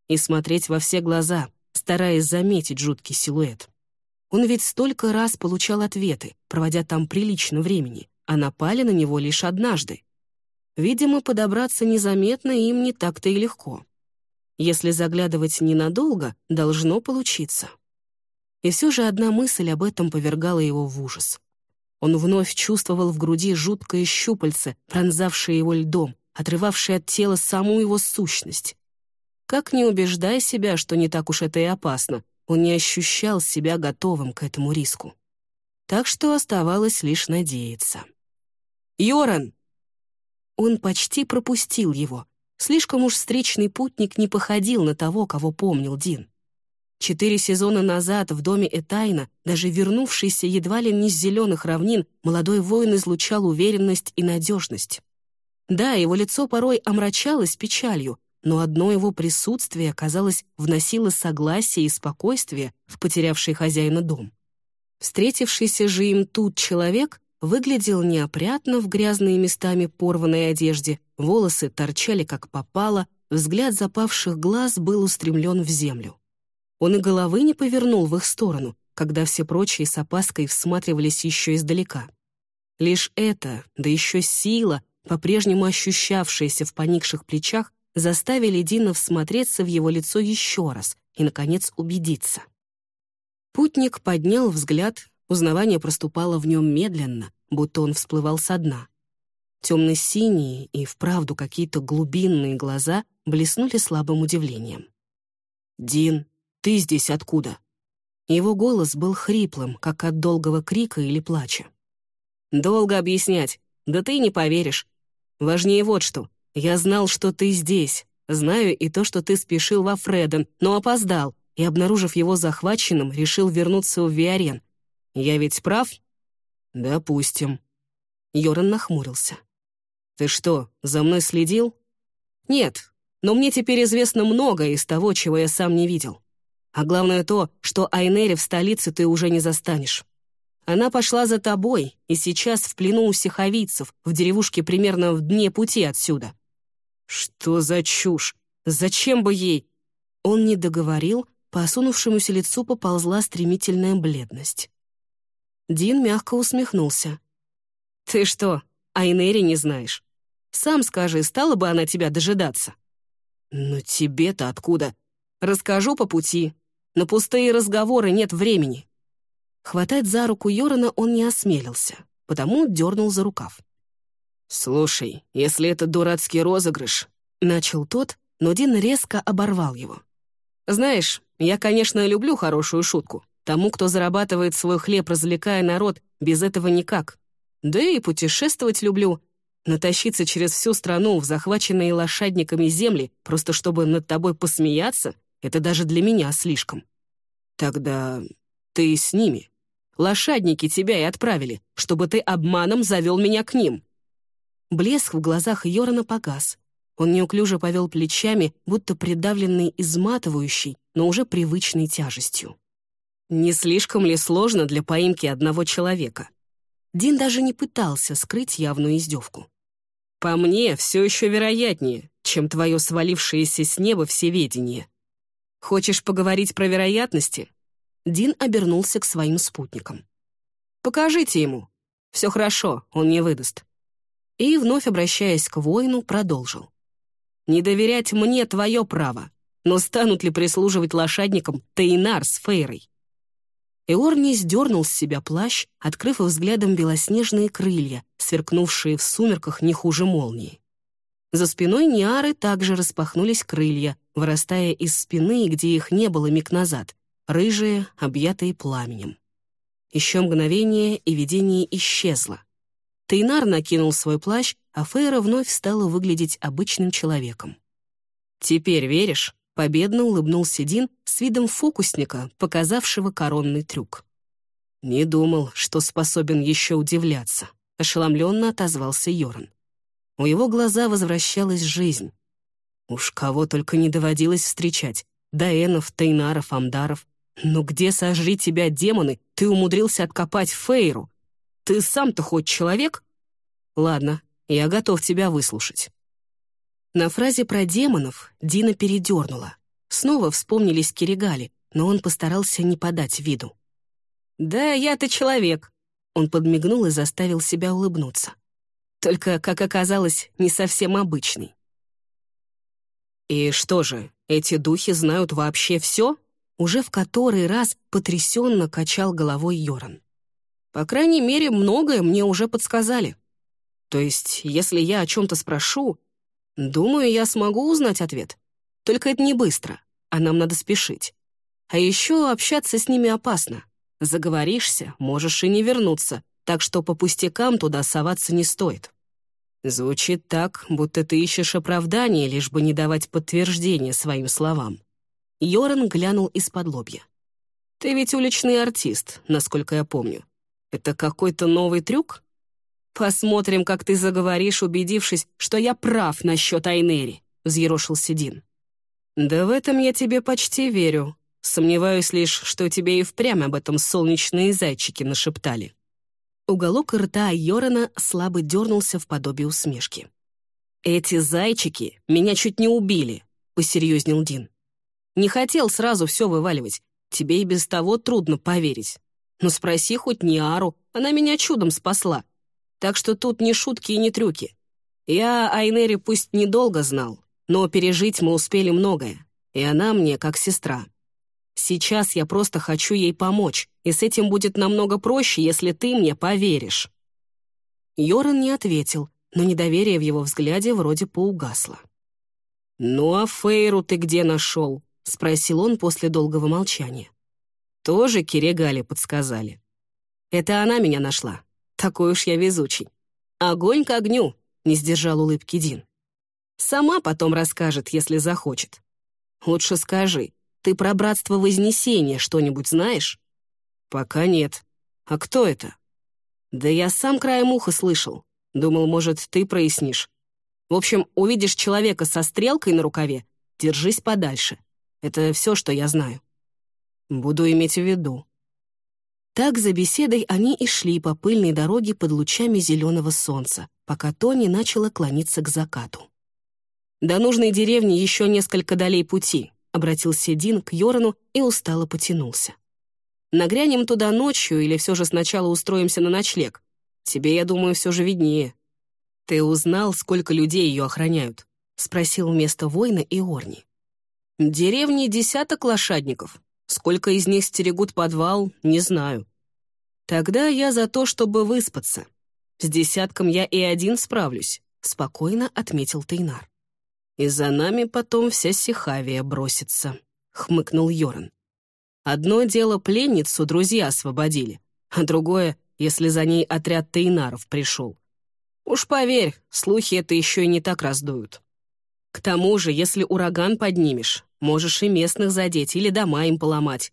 [SPEAKER 1] И смотреть во все глаза, стараясь заметить жуткий силуэт. Он ведь столько раз получал ответы, проводя там прилично времени, а напали на него лишь однажды. Видимо, подобраться незаметно им не так-то и легко. Если заглядывать ненадолго, должно получиться. И все же одна мысль об этом повергала его в ужас. Он вновь чувствовал в груди жуткое щупальце, пронзавшее его льдом, отрывавшее от тела саму его сущность. Как не убеждай себя, что не так уж это и опасно, он не ощущал себя готовым к этому риску. Так что оставалось лишь надеяться. «Йоран!» Он почти пропустил его. Слишком уж встречный путник не походил на того, кого помнил Дин. Четыре сезона назад в доме Этайна, даже вернувшийся едва ли не с зеленых равнин, молодой воин излучал уверенность и надежность. Да, его лицо порой омрачалось печалью, но одно его присутствие, казалось, вносило согласие и спокойствие в потерявший хозяина дом. Встретившийся же им тут человек выглядел неопрятно в грязной местами порванной одежде, волосы торчали как попало, взгляд запавших глаз был устремлен в землю. Он и головы не повернул в их сторону, когда все прочие с опаской всматривались еще издалека. Лишь это, да еще сила, по-прежнему ощущавшаяся в поникших плечах, заставили Дина всмотреться в его лицо еще раз и, наконец, убедиться. Путник поднял взгляд, узнавание проступало в нем медленно, будто он всплывал со дна. Темно-синие и вправду какие-то глубинные глаза блеснули слабым удивлением. «Дин», ты здесь откуда?» Его голос был хриплым, как от долгого крика или плача. «Долго объяснять. Да ты не поверишь. Важнее вот что. Я знал, что ты здесь. Знаю и то, что ты спешил во Фреден, но опоздал, и, обнаружив его захваченным, решил вернуться в Виарен. Я ведь прав?» «Допустим». Йоран нахмурился. «Ты что, за мной следил?» «Нет, но мне теперь известно многое из того, чего я сам не видел. А главное то, что Айнери в столице ты уже не застанешь. Она пошла за тобой, и сейчас в плену у сиховицев, в деревушке примерно в дне пути отсюда». «Что за чушь? Зачем бы ей?» Он не договорил, по осунувшемуся лицу поползла стремительная бледность. Дин мягко усмехнулся. «Ты что, Айнери не знаешь? Сам скажи, стала бы она тебя дожидаться?» «Но тебе-то откуда? Расскажу по пути, на пустые разговоры нет времени». Хватать за руку Йорана он не осмелился, потому дернул за рукав. «Слушай, если это дурацкий розыгрыш...» — начал тот, но Дин резко оборвал его. «Знаешь, я, конечно, люблю хорошую шутку. Тому, кто зарабатывает свой хлеб, развлекая народ, без этого никак. Да и путешествовать люблю. Натащиться через всю страну в захваченные лошадниками земли, просто чтобы над тобой посмеяться, это даже для меня слишком. Тогда ты с ними. Лошадники тебя и отправили, чтобы ты обманом завел меня к ним. Блеск в глазах Йорана погас. Он неуклюже повел плечами, будто придавленный изматывающей, но уже привычной тяжестью. Не слишком ли сложно для поимки одного человека? Дин даже не пытался скрыть явную издевку. «По мне, все еще вероятнее, чем твое свалившееся с неба всеведение. «Хочешь поговорить про вероятности?» Дин обернулся к своим спутникам. «Покажите ему. Все хорошо, он не выдаст». И, вновь обращаясь к воину, продолжил. «Не доверять мне твое право. но станут ли прислуживать лошадникам Тейнар с Фейрой? Эорни сдернул с себя плащ, открыв взглядом белоснежные крылья, сверкнувшие в сумерках не хуже молнии. За спиной Ниары также распахнулись крылья, вырастая из спины, где их не было миг назад, рыжие, объятые пламенем. Еще мгновение, и видение исчезло. Тейнар накинул свой плащ, а Фейра вновь стала выглядеть обычным человеком. «Теперь веришь?» — победно улыбнулся Дин с видом фокусника, показавшего коронный трюк. «Не думал, что способен еще удивляться», — ошеломленно отозвался Йоран. У его глаза возвращалась жизнь. Уж кого только не доводилось встречать. Даэнов, Тейнаров, Амдаров. Но где сожри тебя, демоны, ты умудрился откопать Фейру? Ты сам-то хоть человек? Ладно, я готов тебя выслушать. На фразе про демонов Дина передернула. Снова вспомнились Киригали, но он постарался не подать виду. «Да я-то человек», — он подмигнул и заставил себя улыбнуться. Только, как оказалось, не совсем обычный. «И что же, эти духи знают вообще все?» Уже в который раз потрясенно качал головой Йоран. «По крайней мере, многое мне уже подсказали. То есть, если я о чем-то спрошу, думаю, я смогу узнать ответ. Только это не быстро, а нам надо спешить. А еще общаться с ними опасно. Заговоришься, можешь и не вернуться, так что по пустякам туда соваться не стоит. Звучит так, будто ты ищешь оправдание, лишь бы не давать подтверждения своим словам. Йоран глянул из-под лобья. «Ты ведь уличный артист, насколько я помню. Это какой-то новый трюк? Посмотрим, как ты заговоришь, убедившись, что я прав насчет Айнери», — взъерошился Дин. «Да в этом я тебе почти верю. Сомневаюсь лишь, что тебе и впрямь об этом солнечные зайчики нашептали». Уголок рта Йорана слабо дернулся в подобие усмешки. «Эти зайчики меня чуть не убили», — посерьезнел Дин. Не хотел сразу все вываливать. Тебе и без того трудно поверить. Но спроси хоть Ниару, она меня чудом спасла. Так что тут не шутки и не трюки. Я Айнери пусть недолго знал, но пережить мы успели многое, и она мне как сестра. Сейчас я просто хочу ей помочь, и с этим будет намного проще, если ты мне поверишь». Йоран не ответил, но недоверие в его взгляде вроде поугасло. «Ну а Фейру ты где нашел?» — спросил он после долгого молчания. «Тоже Кирегали подсказали». «Это она меня нашла. Такой уж я везучий. Огонь к огню», — не сдержал улыбки Дин. «Сама потом расскажет, если захочет. Лучше скажи, ты про братство Вознесения что-нибудь знаешь?» «Пока нет. А кто это?» «Да я сам краем уха слышал. Думал, может, ты прояснишь. В общем, увидишь человека со стрелкой на рукаве, держись подальше. Это все, что я знаю. Буду иметь в виду. Так за беседой они и шли по пыльной дороге под лучами зеленого солнца, пока Тони начала клониться к закату. До нужной деревни еще несколько долей пути, обратился Дин к Йорану и устало потянулся. Нагрянем туда ночью или все же сначала устроимся на ночлег? Тебе, я думаю, все же виднее. Ты узнал, сколько людей ее охраняют? Спросил вместо воина Иорни. Деревни десяток лошадников. Сколько из них стерегут подвал, не знаю. Тогда я за то, чтобы выспаться. С десятком я и один справлюсь, спокойно отметил Тейнар. И за нами потом вся Сихавия бросится, хмыкнул Йоран. Одно дело пленницу друзья освободили, а другое, если за ней отряд Тейнаров пришел. Уж поверь, слухи это еще и не так раздуют. К тому же, если ураган поднимешь, можешь и местных задеть или дома им поломать.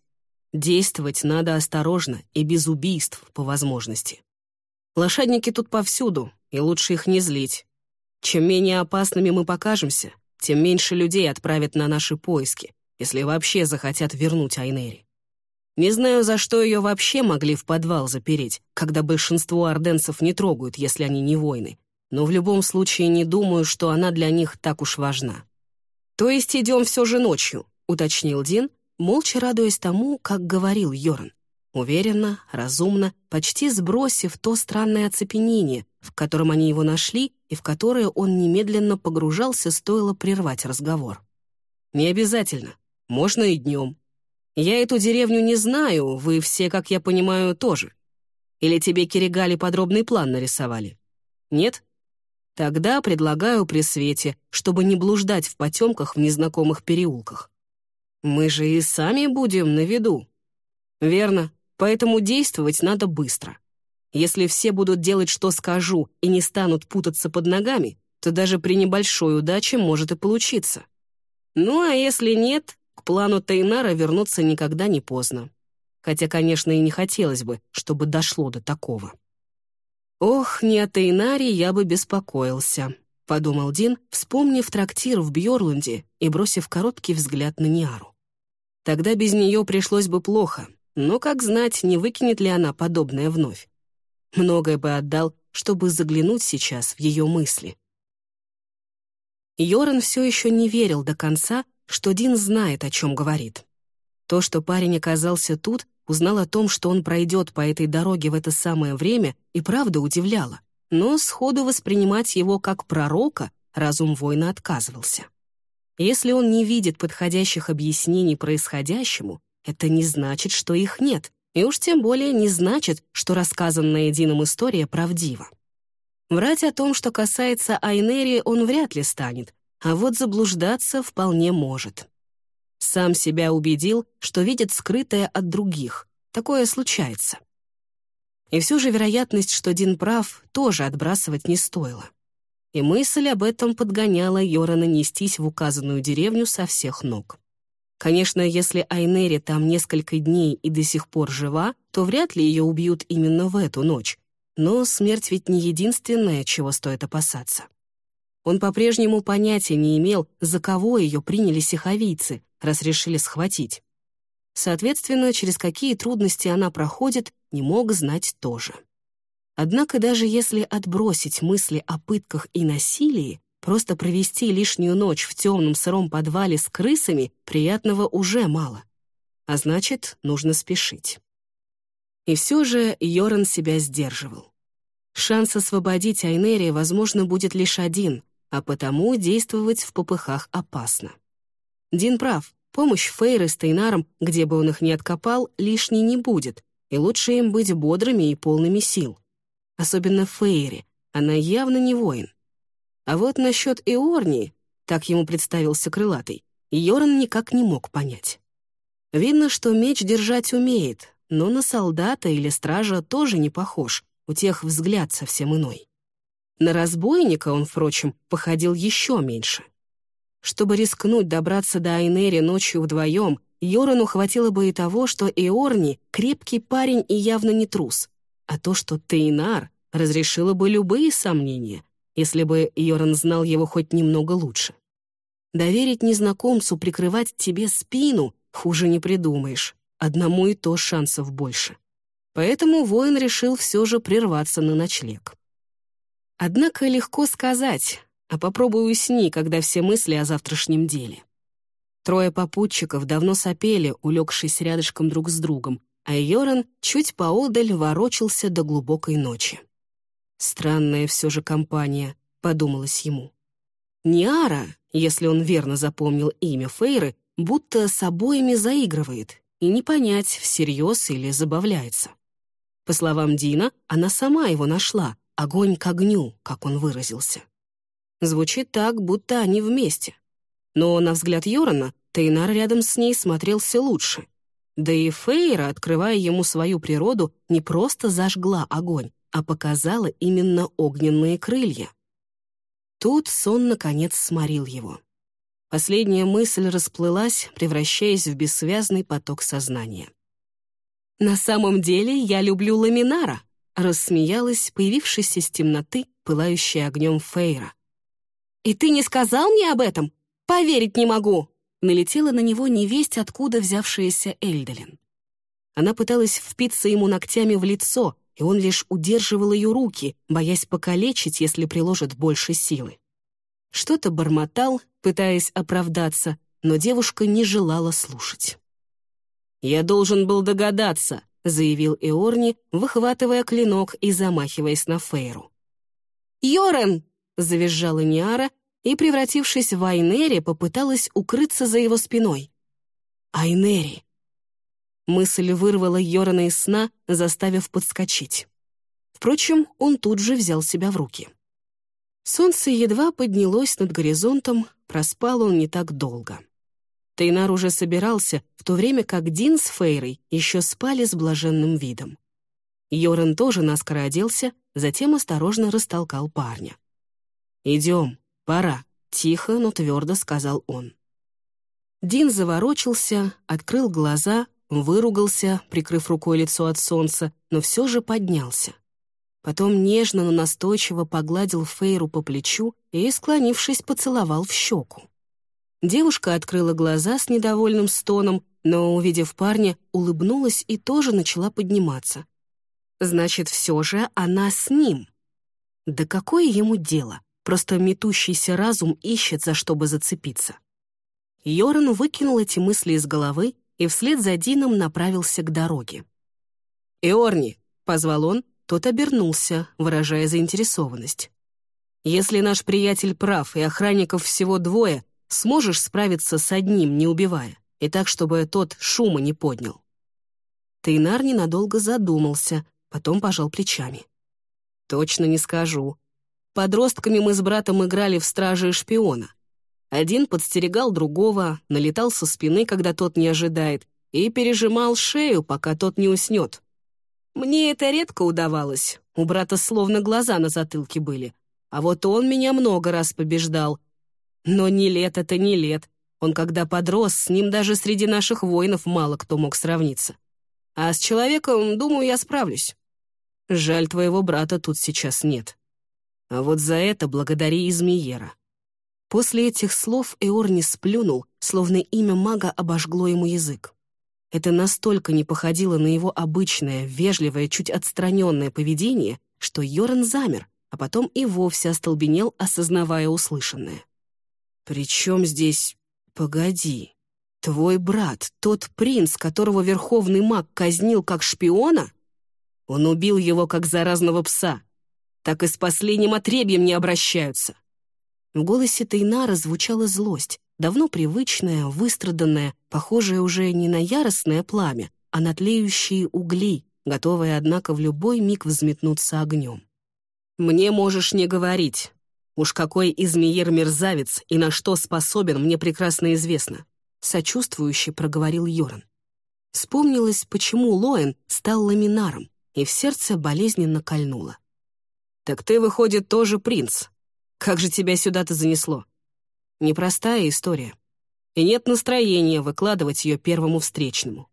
[SPEAKER 1] Действовать надо осторожно и без убийств по возможности. Лошадники тут повсюду, и лучше их не злить. Чем менее опасными мы покажемся, тем меньше людей отправят на наши поиски, если вообще захотят вернуть Айнери. Не знаю, за что ее вообще могли в подвал запереть, когда большинство орденцев не трогают, если они не воины, но в любом случае не думаю, что она для них так уж важна. «То есть идем все же ночью», — уточнил Дин, молча радуясь тому, как говорил Йорн. Уверенно, разумно, почти сбросив то странное оцепенение, в котором они его нашли и в которое он немедленно погружался, стоило прервать разговор. «Не обязательно. Можно и днем. Я эту деревню не знаю, вы все, как я понимаю, тоже. Или тебе Киригали подробный план нарисовали? Нет? Тогда предлагаю при свете, чтобы не блуждать в потемках в незнакомых переулках. Мы же и сами будем на виду. Верно, поэтому действовать надо быстро. Если все будут делать, что скажу, и не станут путаться под ногами, то даже при небольшой удаче может и получиться. Ну а если нет, к плану Тейнара вернуться никогда не поздно. Хотя, конечно, и не хотелось бы, чтобы дошло до такого. «Ох, не о Тейнаре я бы беспокоился», — подумал Дин, вспомнив трактир в Бьорлунде и бросив короткий взгляд на Ниару. Тогда без нее пришлось бы плохо, но, как знать, не выкинет ли она подобное вновь. Многое бы отдал, чтобы заглянуть сейчас в ее мысли. Йоран все еще не верил до конца, что Дин знает, о чем говорит. То, что парень оказался тут, узнал о том, что он пройдет по этой дороге в это самое время, и правда удивляло. Но сходу воспринимать его как пророка разум воина отказывался. Если он не видит подходящих объяснений происходящему, это не значит, что их нет, и уж тем более не значит, что рассказанная Дином история правдива. Врать о том, что касается Айнери, он вряд ли станет, а вот заблуждаться вполне может. Сам себя убедил, что видит скрытое от других. Такое случается. И все же вероятность, что Дин прав, тоже отбрасывать не стоило. И мысль об этом подгоняла Йорана нестись в указанную деревню со всех ног. Конечно, если Айнери там несколько дней и до сих пор жива, то вряд ли ее убьют именно в эту ночь, но смерть ведь не единственное, чего стоит опасаться. Он по-прежнему понятия не имел, за кого ее приняли сиховийцы, раз решили схватить. Соответственно, через какие трудности она проходит, не мог знать тоже. Однако даже если отбросить мысли о пытках и насилии, просто провести лишнюю ночь в темном сыром подвале с крысами приятного уже мало. А значит, нужно спешить. И все же Йоран себя сдерживал. Шанс освободить Айнерия, возможно, будет лишь один, а потому действовать в попыхах опасно. Дин прав, помощь Фейры с Тейнаром, где бы он их ни откопал, лишней не будет, и лучше им быть бодрыми и полными сил. Особенно Фейре, она явно не воин. А вот насчет Иорни, так ему представился крылатый, Йоран никак не мог понять. Видно, что меч держать умеет, но на солдата или стража тоже не похож, у тех взгляд совсем иной. На разбойника он, впрочем, походил еще меньше. Чтобы рискнуть добраться до Айнери ночью вдвоем, Йорану хватило бы и того, что Иорни — крепкий парень и явно не трус, а то, что Тейнар разрешило бы любые сомнения, если бы Йоран знал его хоть немного лучше. Доверить незнакомцу прикрывать тебе спину хуже не придумаешь одному и то шансов больше. Поэтому воин решил все же прерваться на ночлег. Однако легко сказать, а попробуй усни, когда все мысли о завтрашнем деле. Трое попутчиков давно сопели, улегшись рядышком друг с другом, а Йоран чуть поодаль ворочался до глубокой ночи. Странная все же компания, подумалось ему. Ниара, если он верно запомнил имя Фейры, будто с обоими заигрывает, и не понять, всерьез или забавляется. По словам Дина, она сама его нашла, огонь к огню, как он выразился. Звучит так, будто они вместе. Но, на взгляд Йорана, Тейнар рядом с ней смотрелся лучше. Да и Фейра, открывая ему свою природу, не просто зажгла огонь, а показала именно огненные крылья. Тут сон, наконец, сморил его. Последняя мысль расплылась, превращаясь в бессвязный поток сознания. «На самом деле я люблю ламинара», — рассмеялась появившись из темноты, пылающая огнем Фейра. «И ты не сказал мне об этом? Поверить не могу!» Налетела на него невесть, откуда взявшаяся Эльдолин. Она пыталась впиться ему ногтями в лицо, и он лишь удерживал ее руки, боясь покалечить, если приложит больше силы. Что-то бормотал, пытаясь оправдаться, но девушка не желала слушать. «Я должен был догадаться», — заявил Эорни, выхватывая клинок и замахиваясь на Фейру. «Йорен!» — завизжала Ниара, и, превратившись в Айнери, попыталась укрыться за его спиной. Айнери. Мысль вырвала Йорана из сна, заставив подскочить. Впрочем, он тут же взял себя в руки. Солнце едва поднялось над горизонтом, проспал он не так долго. Тейнар уже собирался, в то время как Дин с Фейрой еще спали с блаженным видом. Йоран тоже наскоро оделся, затем осторожно растолкал парня. «Идем, пора», — тихо, но твердо сказал он. Дин заворочился, открыл глаза, выругался, прикрыв рукой лицо от солнца, но все же поднялся. Потом нежно, но настойчиво погладил Фейру по плечу и, склонившись, поцеловал в щеку. Девушка открыла глаза с недовольным стоном, но, увидев парня, улыбнулась и тоже начала подниматься. Значит, все же она с ним. Да какое ему дело? Просто метущийся разум ищет, за что бы зацепиться. Йоран выкинул эти мысли из головы и вслед за Дином направился к дороге. «Иорни!» — позвал он, тот обернулся, выражая заинтересованность. «Если наш приятель прав и охранников всего двое, сможешь справиться с одним, не убивая, и так, чтобы тот шума не поднял». Тейнар ненадолго задумался, потом пожал плечами. «Точно не скажу. Подростками мы с братом играли в стражи и шпиона. Один подстерегал другого, налетал со спины, когда тот не ожидает, и пережимал шею, пока тот не уснет. Мне это редко удавалось, у брата словно глаза на затылке были. А вот он меня много раз побеждал. Но не лет это не лет. Он когда подрос, с ним даже среди наших воинов мало кто мог сравниться. А с человеком, думаю, я справлюсь. Жаль, твоего брата тут сейчас нет. А вот за это благодари Измиера. После этих слов Эорни сплюнул, словно имя мага обожгло ему язык. Это настолько не походило на его обычное, вежливое, чуть отстраненное поведение, что Йоран замер, а потом и вовсе остолбенел, осознавая услышанное. «При чем здесь... Погоди. Твой брат, тот принц, которого верховный маг казнил как шпиона? Он убил его как заразного пса. Так и с последним отребьем не обращаются. В голосе Тейнара звучала злость, давно привычная, выстраданная, похожая уже не на яростное пламя, а на тлеющие угли, готовые, однако, в любой миг взметнуться огнем. «Мне можешь не говорить. Уж какой измеер мерзавец и на что способен, мне прекрасно известно», — сочувствующе проговорил Йоран. Вспомнилось, почему Лоэн стал ламинаром, и в сердце болезненно кольнуло. «Так ты, выходит, тоже принц», как же тебя сюда-то занесло? Непростая история. И нет настроения выкладывать ее первому встречному.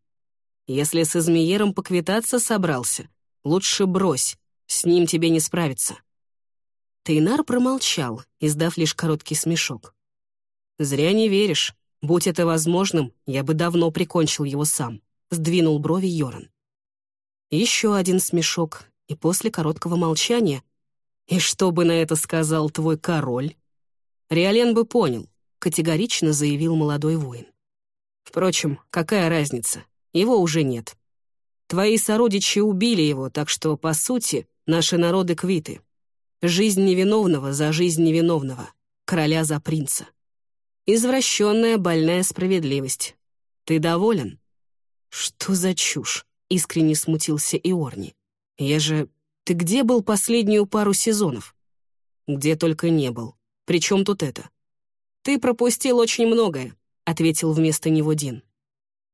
[SPEAKER 1] Если с Измеером поквитаться собрался, лучше брось, с ним тебе не справиться. Тейнар промолчал, издав лишь короткий смешок. «Зря не веришь. Будь это возможным, я бы давно прикончил его сам», — сдвинул брови Йоран. Еще один смешок, и после короткого молчания «И что бы на это сказал твой король?» «Риолен бы понял», — категорично заявил молодой воин. «Впрочем, какая разница? Его уже нет. Твои сородичи убили его, так что, по сути, наши народы квиты. Жизнь невиновного за жизнь невиновного, короля за принца. Извращенная больная справедливость. Ты доволен?» «Что за чушь?» — искренне смутился Иорни. «Я же ты где был последнюю пару сезонов? Где только не был. Причем тут это? Ты пропустил очень многое, ответил вместо него Дин.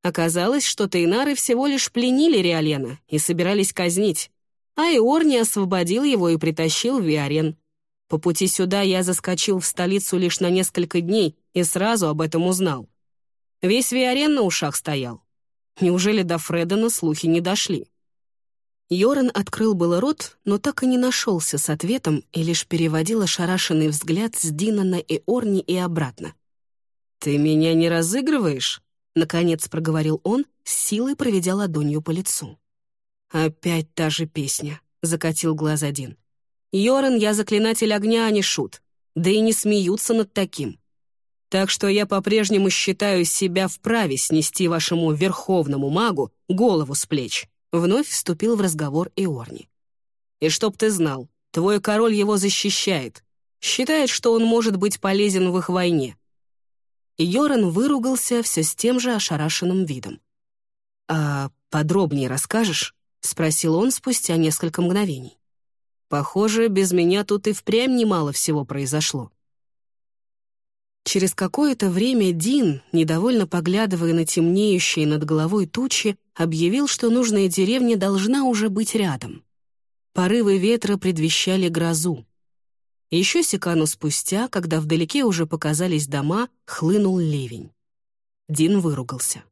[SPEAKER 1] Оказалось, что Тейнары всего лишь пленили Риолена и собирались казнить, а Иорни освободил его и притащил в Виарен. По пути сюда я заскочил в столицу лишь на несколько дней и сразу об этом узнал. Весь Виарен на ушах стоял. Неужели до Фредена слухи не дошли? Йоран открыл было рот, но так и не нашелся с ответом и лишь переводил ошарашенный взгляд с Дина на Эорни и обратно. «Ты меня не разыгрываешь?» — наконец проговорил он, с силой проведя ладонью по лицу. «Опять та же песня», — закатил глаза Дин. «Йоран, я заклинатель огня, а не шут. Да и не смеются над таким. Так что я по-прежнему считаю себя вправе снести вашему верховному магу голову с плеч». Вновь вступил в разговор Иорни. «И чтоб ты знал, твой король его защищает. Считает, что он может быть полезен в их войне. Йоран выругался все с тем же ошарашенным видом. «А подробнее расскажешь?» — спросил он спустя несколько мгновений. «Похоже, без меня тут и впрямь немало всего произошло». Через какое-то время Дин, недовольно поглядывая на темнеющие над головой тучи, объявил, что нужная деревня должна уже быть рядом. Порывы ветра предвещали грозу. Еще секану спустя, когда вдалеке уже показались дома, хлынул ливень. Дин выругался.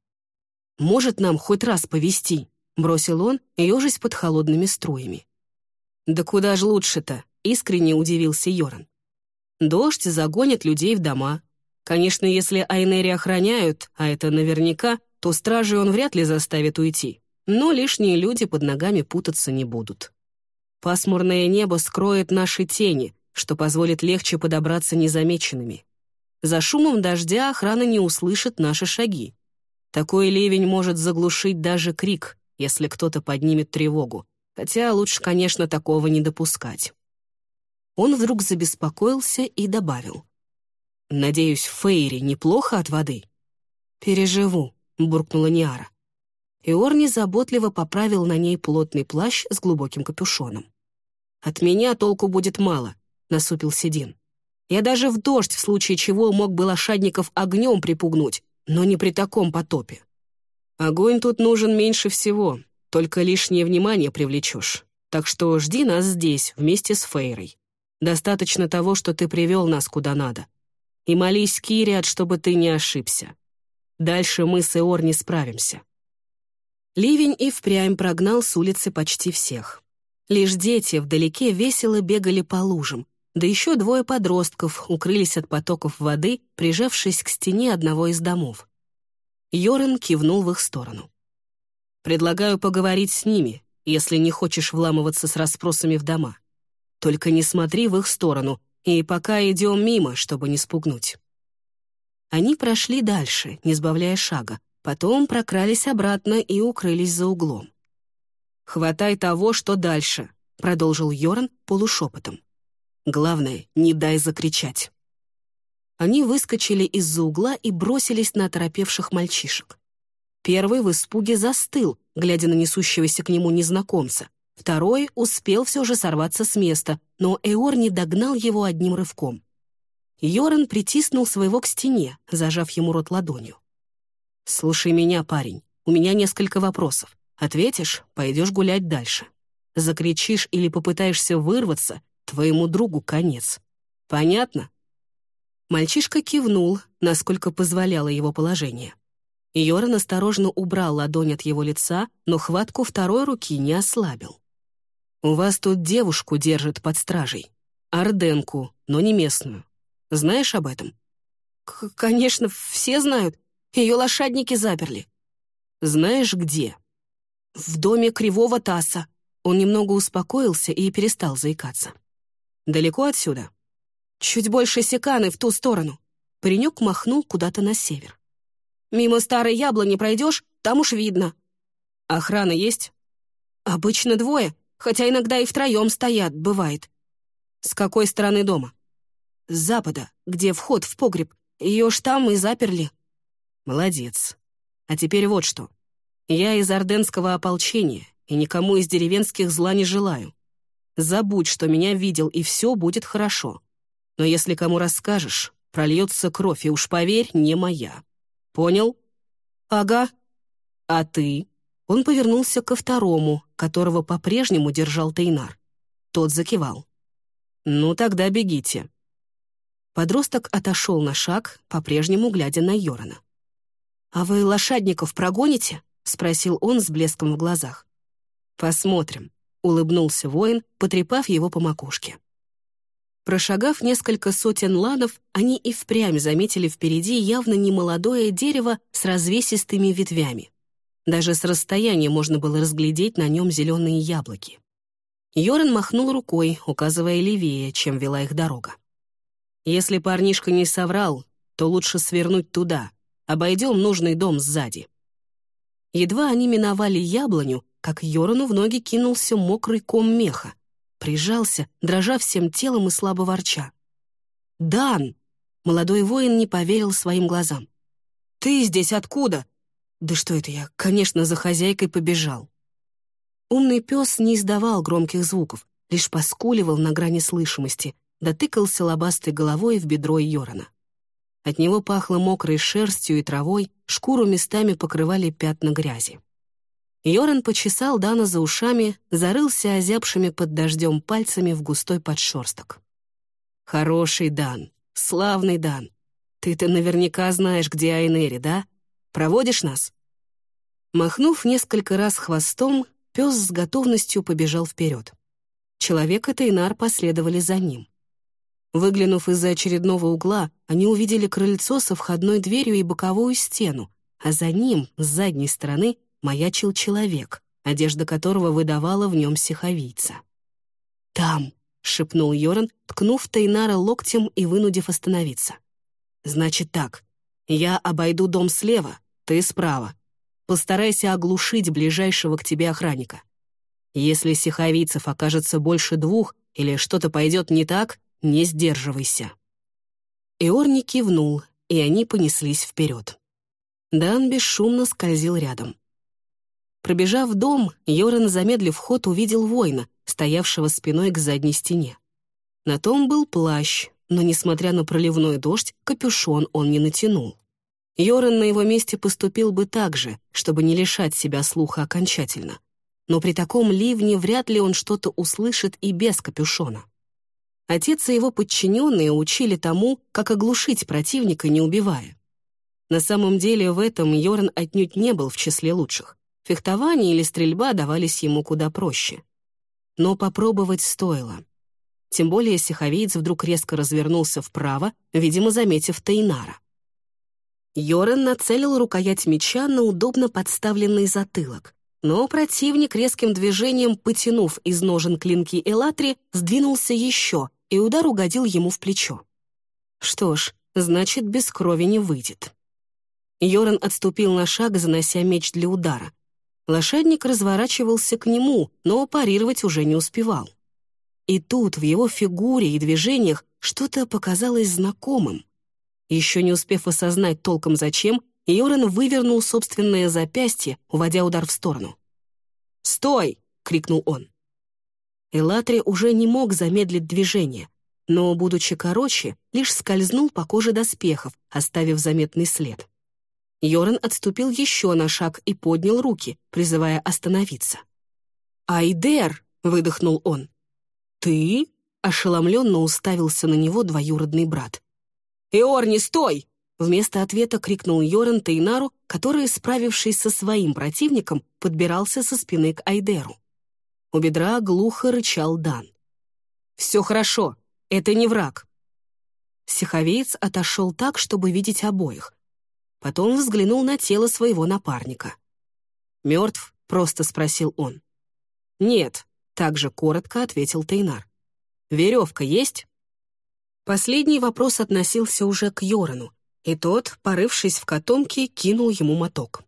[SPEAKER 1] «Может нам хоть раз повести?» — бросил он, ежась под холодными струями. «Да куда ж лучше-то?» — искренне удивился Йоран. Дождь загонит людей в дома. Конечно, если Айнери охраняют, а это наверняка, то стражи он вряд ли заставит уйти. Но лишние люди под ногами путаться не будут. Пасмурное небо скроет наши тени, что позволит легче подобраться незамеченными. За шумом дождя охрана не услышит наши шаги. Такой ливень может заглушить даже крик, если кто-то поднимет тревогу, хотя лучше, конечно, такого не допускать. Он вдруг забеспокоился и добавил. «Надеюсь, Фейри неплохо от воды?» «Переживу», — буркнула Ниара. И Орни заботливо поправил на ней плотный плащ с глубоким капюшоном. «От меня толку будет мало», — насупил Сидин. «Я даже в дождь, в случае чего, мог бы лошадников огнем припугнуть, но не при таком потопе. Огонь тут нужен меньше всего, только лишнее внимание привлечешь. Так что жди нас здесь, вместе с Фейрой. Достаточно того, что ты привел нас куда надо. И молись Кириат, чтобы ты не ошибся. Дальше мы с Эор не справимся». Ливень и впрямь прогнал с улицы почти всех. Лишь дети вдалеке весело бегали по лужам, да еще двое подростков укрылись от потоков воды, прижавшись к стене одного из домов. Йорен кивнул в их сторону. «Предлагаю поговорить с ними, если не хочешь вламываться с расспросами в дома. Только не смотри в их сторону, и пока идем мимо, чтобы не спугнуть». Они прошли дальше, не сбавляя шага, потом прокрались обратно и укрылись за углом. «Хватай того, что дальше», — продолжил Йоран полушепотом. «Главное, не дай закричать». Они выскочили из-за угла и бросились на оторопевших мальчишек. Первый в испуге застыл, глядя на несущегося к нему незнакомца, Второй успел все же сорваться с места, но Эор не догнал его одним рывком. Йоран притиснул своего к стене, зажав ему рот ладонью. «Слушай меня, парень, у меня несколько вопросов. Ответишь — пойдешь гулять дальше. Закричишь или попытаешься вырваться — твоему другу конец. Понятно?» Мальчишка кивнул, насколько позволяло его положение. Йоран осторожно убрал ладонь от его лица, но хватку второй руки не ослабил. У вас тут девушку держат под стражей. Орденку, но не местную. Знаешь об этом?» К «Конечно, все знают. Ее лошадники заперли». «Знаешь, где?» «В доме Кривого Таса». Он немного успокоился и перестал заикаться. «Далеко отсюда?» «Чуть больше секаны в ту сторону». Паренек махнул куда-то на север. «Мимо старой яблони пройдешь, там уж видно». «Охрана есть?» «Обычно двое, хотя иногда и втроем стоят, бывает. С какой стороны дома? С запада, где вход в погреб. Ее ж там и заперли. Молодец. А теперь вот что. Я из орденского ополчения, и никому из деревенских зла не желаю. Забудь, что меня видел, и все будет хорошо. Но если кому расскажешь, прольется кровь, и уж поверь, не моя. Понял? Ага. А ты? Он повернулся ко второму, которого по-прежнему держал Тейнар. Тот закивал. «Ну, тогда бегите». Подросток отошел на шаг, по-прежнему глядя на Йорона. «А вы лошадников прогоните?» — спросил он с блеском в глазах. «Посмотрим», — улыбнулся воин, потрепав его по макушке. Прошагав несколько сотен ланов, они и впрямь заметили впереди явно немолодое дерево с развесистыми ветвями. Даже с расстояния можно было разглядеть на нем зеленые яблоки. Йоран махнул рукой, указывая левее, чем вела их дорога. «Если парнишка не соврал, то лучше свернуть туда. Обойдем нужный дом сзади». Едва они миновали яблоню, как Йорану в ноги кинулся мокрый ком меха. Прижался, дрожа всем телом и слабо ворча. «Дан!» Молодой воин не поверил своим глазам. «Ты здесь откуда?» «Да что это я? Конечно, за хозяйкой побежал». Умный пес не издавал громких звуков, лишь поскуливал на грани слышимости, дотыкался лобастой головой в бедро Йорона. От него пахло мокрой шерстью и травой, шкуру местами покрывали пятна грязи. Йоран почесал Дана за ушами, зарылся озябшими под дождем пальцами в густой подшерсток. «Хороший Дан, славный Дан. Ты-то наверняка знаешь, где Айнери, да? Проводишь нас?» Махнув несколько раз хвостом, пес с готовностью побежал вперед. Человек и Тейнар последовали за ним. Выглянув из-за очередного угла, они увидели крыльцо со входной дверью и боковую стену, а за ним, с задней стороны, маячил человек, одежда которого выдавала в нем сиховийца. «Там!» — шепнул Йоран, ткнув Тейнара локтем и вынудив остановиться. «Значит так, я обойду дом слева, ты справа. Постарайся оглушить ближайшего к тебе охранника. Если сиховийцев окажется больше двух или что-то пойдет не так, не сдерживайся». Иорни кивнул, и они понеслись вперед. Дан бесшумно скользил рядом. Пробежав дом, Йоран, замедлив ход, увидел воина, стоявшего спиной к задней стене. На том был плащ, но, несмотря на проливной дождь, капюшон он не натянул. Йоран на его месте поступил бы так же, чтобы не лишать себя слуха окончательно. Но при таком ливне вряд ли он что-то услышит и без капюшона. Отец и его подчиненные учили тому, как оглушить противника, не убивая. На самом деле в этом Йорн отнюдь не был в числе лучших. Фехтование или стрельба давались ему куда проще. Но попробовать стоило. Тем более сиховеец вдруг резко развернулся вправо, видимо, заметив Тейнара. Йорен нацелил рукоять меча на удобно подставленный затылок, но противник резким движением, потянув из ножен клинки Элатри, сдвинулся еще и удар угодил ему в плечо. Что ж, значит, без крови не выйдет. Йоран отступил на шаг, занося меч для удара. Лошадник разворачивался к нему, но парировать уже не успевал. И тут в его фигуре и движениях что-то показалось знакомым. Еще не успев осознать толком зачем, Йоран вывернул собственное запястье, уводя удар в сторону. «Стой!» — крикнул он. Элатри уже не мог замедлить движение, но, будучи короче, лишь скользнул по коже доспехов, оставив заметный след. Йоран отступил еще на шаг и поднял руки, призывая остановиться. «Айдер!» — выдохнул он. «Ты?» — ошеломленно уставился на него двоюродный брат. «Иорни, стой!» Вместо ответа крикнул Йоран Тейнару, который, справившись со своим противником, подбирался со спины к Айдеру. У бедра глухо рычал Дан. «Все хорошо, это не враг». Сиховеец отошел так, чтобы видеть обоих. Потом взглянул на тело своего напарника. «Мертв?» — просто спросил он. «Нет», — также коротко ответил Тейнар. «Веревка есть?» Последний вопрос относился уже к Йорану, и тот, порывшись в котомке, кинул ему моток.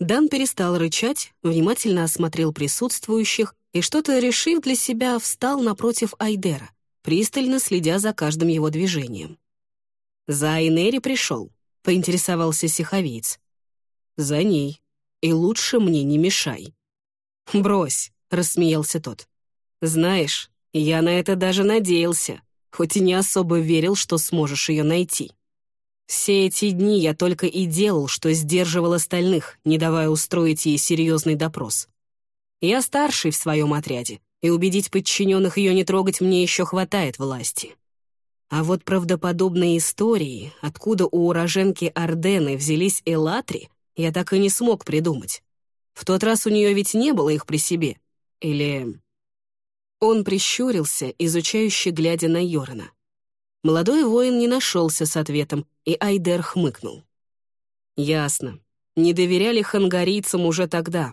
[SPEAKER 1] Дан перестал рычать, внимательно осмотрел присутствующих и, что-то решив для себя, встал напротив Айдера, пристально следя за каждым его движением. «За Айнери пришел», — поинтересовался сиховиец. «За ней. И лучше мне не мешай». «Брось», — рассмеялся тот. «Знаешь, я на это даже надеялся, хоть и не особо верил, что сможешь ее найти. Все эти дни я только и делал, что сдерживал остальных, не давая устроить ей серьезный допрос. Я старший в своем отряде, и убедить подчиненных ее не трогать мне еще хватает власти. А вот правдоподобные истории, откуда у уроженки Ордены взялись Элатри, я так и не смог придумать. В тот раз у нее ведь не было их при себе. Или... Он прищурился, изучающе глядя на Йорна. Молодой воин не нашелся с ответом, и Айдер хмыкнул. «Ясно. Не доверяли хангарийцам уже тогда.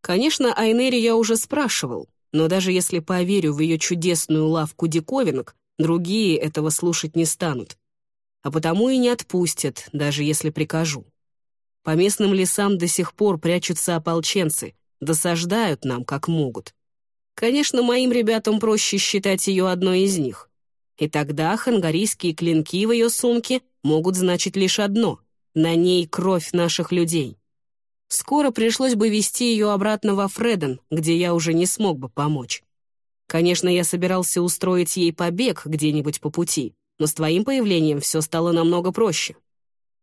[SPEAKER 1] Конечно, Айнери я уже спрашивал, но даже если поверю в ее чудесную лавку диковинок, другие этого слушать не станут. А потому и не отпустят, даже если прикажу. По местным лесам до сих пор прячутся ополченцы, досаждают нам, как могут. Конечно, моим ребятам проще считать ее одной из них. И тогда хангарийские клинки в ее сумке могут значить лишь одно — на ней кровь наших людей. Скоро пришлось бы вести ее обратно во Фреден, где я уже не смог бы помочь. Конечно, я собирался устроить ей побег где-нибудь по пути, но с твоим появлением все стало намного проще.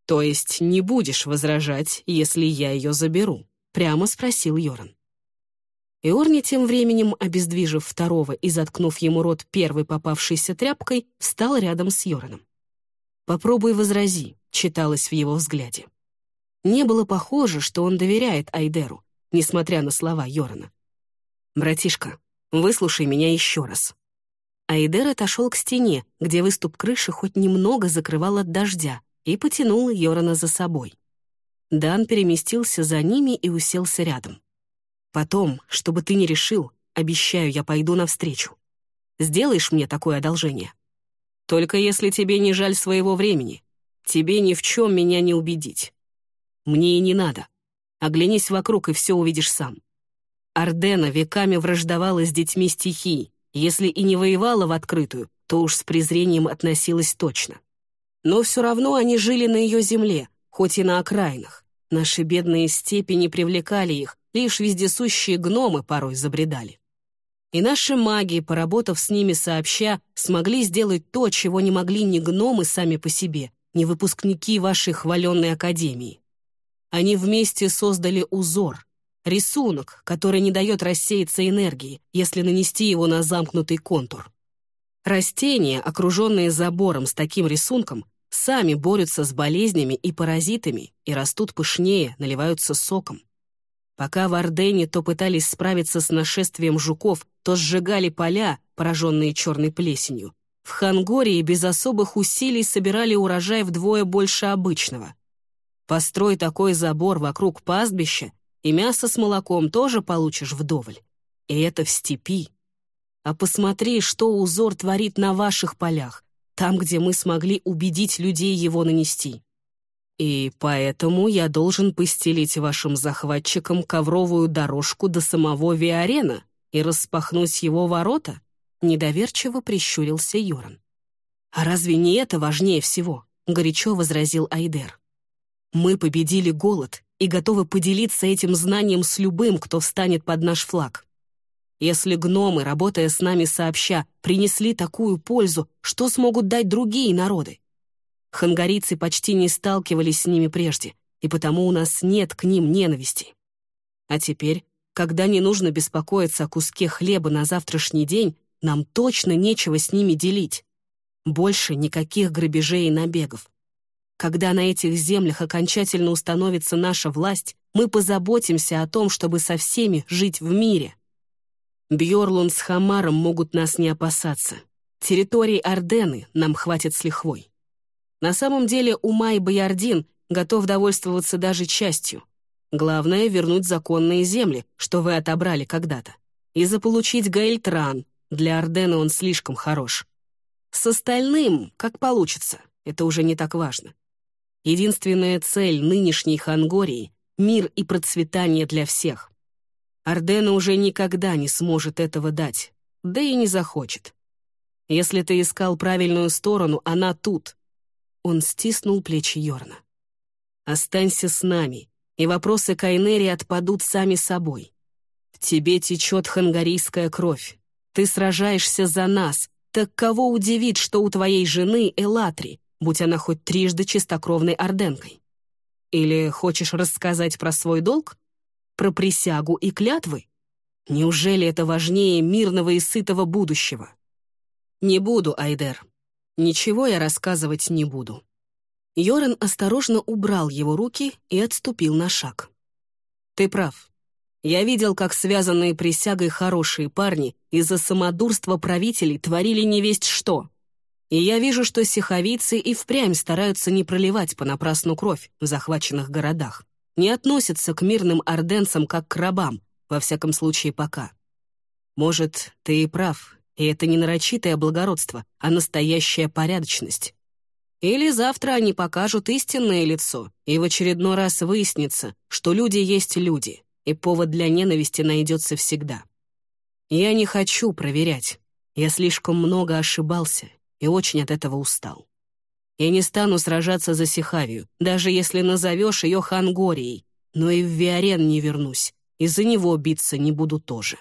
[SPEAKER 1] То есть не будешь возражать, если я ее заберу? Прямо спросил Йоран. Иорни тем временем, обездвижив второго и заткнув ему рот первой попавшейся тряпкой, встал рядом с Йораном. «Попробуй возрази», — читалось в его взгляде. Не было похоже, что он доверяет Айдеру, несмотря на слова Йорана. «Братишка, выслушай меня еще раз». Айдер отошел к стене, где выступ крыши хоть немного закрывал от дождя, и потянул Йорана за собой. Дан переместился за ними и уселся рядом. Потом, чтобы ты не решил, обещаю, я пойду навстречу. Сделаешь мне такое одолжение? Только если тебе не жаль своего времени. Тебе ни в чем меня не убедить. Мне и не надо. Оглянись вокруг, и все увидишь сам. Ардена веками враждовала с детьми стихий. Если и не воевала в открытую, то уж с презрением относилась точно. Но все равно они жили на ее земле, хоть и на окраинах. Наши бедные степи не привлекали их, лишь вездесущие гномы порой забредали. И наши маги, поработав с ними сообща, смогли сделать то, чего не могли ни гномы сами по себе, ни выпускники вашей хваленной академии. Они вместе создали узор, рисунок, который не дает рассеяться энергии, если нанести его на замкнутый контур. Растения, окруженные забором с таким рисунком, сами борются с болезнями и паразитами и растут пышнее, наливаются соком. Пока в Ордене то пытались справиться с нашествием жуков, то сжигали поля, пораженные черной плесенью. В Хангории без особых усилий собирали урожай вдвое больше обычного. Построй такой забор вокруг пастбища, и мясо с молоком тоже получишь вдоволь. И это в степи. А посмотри, что узор творит на ваших полях, там, где мы смогли убедить людей его нанести. И поэтому я должен постелить вашим захватчикам ковровую дорожку до самого Виарена и распахнуть его ворота?» Недоверчиво прищурился Йоран. «А разве не это важнее всего?» — горячо возразил Айдер. «Мы победили голод и готовы поделиться этим знанием с любым, кто встанет под наш флаг. Если гномы, работая с нами сообща, принесли такую пользу, что смогут дать другие народы? Хангарийцы почти не сталкивались с ними прежде, и потому у нас нет к ним ненависти. А теперь, когда не нужно беспокоиться о куске хлеба на завтрашний день, нам точно нечего с ними делить. Больше никаких грабежей и набегов. Когда на этих землях окончательно установится наша власть, мы позаботимся о том, чтобы со всеми жить в мире. Бьорлун с Хамаром могут нас не опасаться. Территории Ордены нам хватит с лихвой. На самом деле Умай Боярдин готов довольствоваться даже частью. Главное — вернуть законные земли, что вы отобрали когда-то. И заполучить Гаэльтран. Для Ордена он слишком хорош. С остальным, как получится, это уже не так важно. Единственная цель нынешней Хангории — мир и процветание для всех. Ордена уже никогда не сможет этого дать, да и не захочет. Если ты искал правильную сторону, она тут, он стиснул плечи Йорна. «Останься с нами, и вопросы Кайнери отпадут сами собой. В тебе течет хангарийская кровь. Ты сражаешься за нас. Так кого удивит, что у твоей жены Элатри, будь она хоть трижды чистокровной орденкой? Или хочешь рассказать про свой долг? Про присягу и клятвы? Неужели это важнее мирного и сытого будущего? Не буду, Айдер. Ничего я рассказывать не буду. Йорен осторожно убрал его руки и отступил на шаг. Ты прав. Я видел, как связанные присягой хорошие парни из-за самодурства правителей творили невесть что. И я вижу, что сиховицы и впрямь стараются не проливать понапрасну кровь в захваченных городах, не относятся к мирным орденцам как к рабам, во всяком случае пока. Может, ты и прав, и это не нарочитое благородство, а настоящая порядочность. Или завтра они покажут истинное лицо, и в очередной раз выяснится, что люди есть люди, и повод для ненависти найдется всегда. Я не хочу проверять. Я слишком много ошибался, и очень от этого устал. Я не стану сражаться за Сихавию, даже если назовешь ее Хангорией, но и в Виарен не вернусь, и за него биться не буду тоже.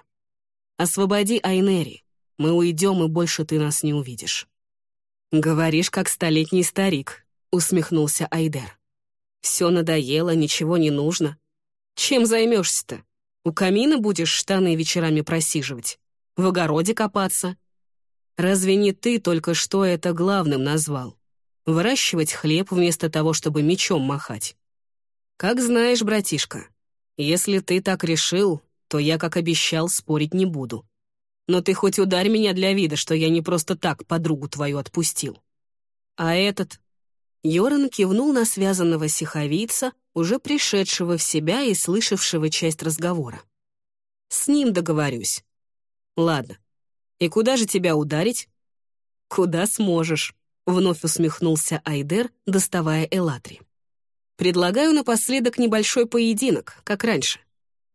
[SPEAKER 1] Освободи Айнери, мы уйдем, и больше ты нас не увидишь». «Говоришь, как столетний старик», — усмехнулся Айдер. «Все надоело, ничего не нужно. Чем займешься-то? У камина будешь штаны вечерами просиживать? В огороде копаться? Разве не ты только что это главным назвал? Выращивать хлеб вместо того, чтобы мечом махать? Как знаешь, братишка, если ты так решил, то я, как обещал, спорить не буду. Но ты хоть ударь меня для вида, что я не просто так подругу твою отпустил. А этот...» Йоран кивнул на связанного сиховица, уже пришедшего в себя и слышавшего часть разговора. «С ним договорюсь. Ладно. И куда же тебя ударить?» «Куда сможешь», — вновь усмехнулся Айдер, доставая Элатри. «Предлагаю напоследок небольшой поединок, как раньше.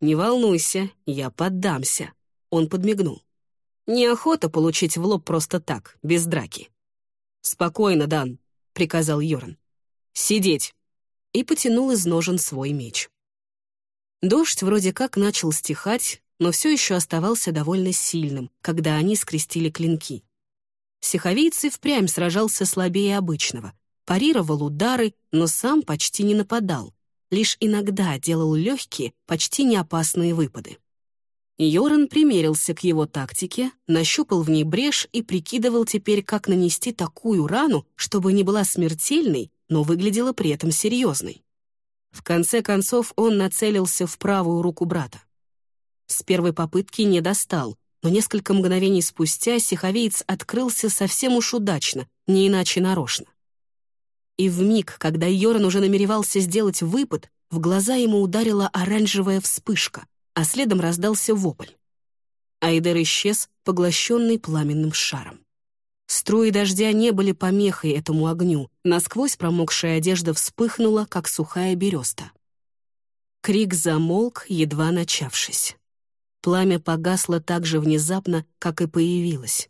[SPEAKER 1] Не волнуйся, я поддамся», — он подмигнул. Неохота получить в лоб просто так, без драки. «Спокойно, Дан», — приказал Йорн. «Сидеть!» и потянул из ножен свой меч. Дождь вроде как начал стихать, но все еще оставался довольно сильным, когда они скрестили клинки. Сиховийцы впрямь сражался слабее обычного, парировал удары, но сам почти не нападал, лишь иногда делал легкие, почти неопасные выпады. Йоран примерился к его тактике, нащупал в ней брешь и прикидывал теперь, как нанести такую рану, чтобы не была смертельной, но выглядела при этом серьезной. В конце концов он нацелился в правую руку брата. С первой попытки не достал, но несколько мгновений спустя сиховеец открылся совсем уж удачно, не иначе нарочно. И в миг, когда Йоран уже намеревался сделать выпад, в глаза ему ударила оранжевая вспышка — а следом раздался вопль. Айдер исчез, поглощенный пламенным шаром. Струи дождя не были помехой этому огню, насквозь промокшая одежда вспыхнула, как сухая береста. Крик замолк, едва начавшись. Пламя погасло так же внезапно, как и появилось.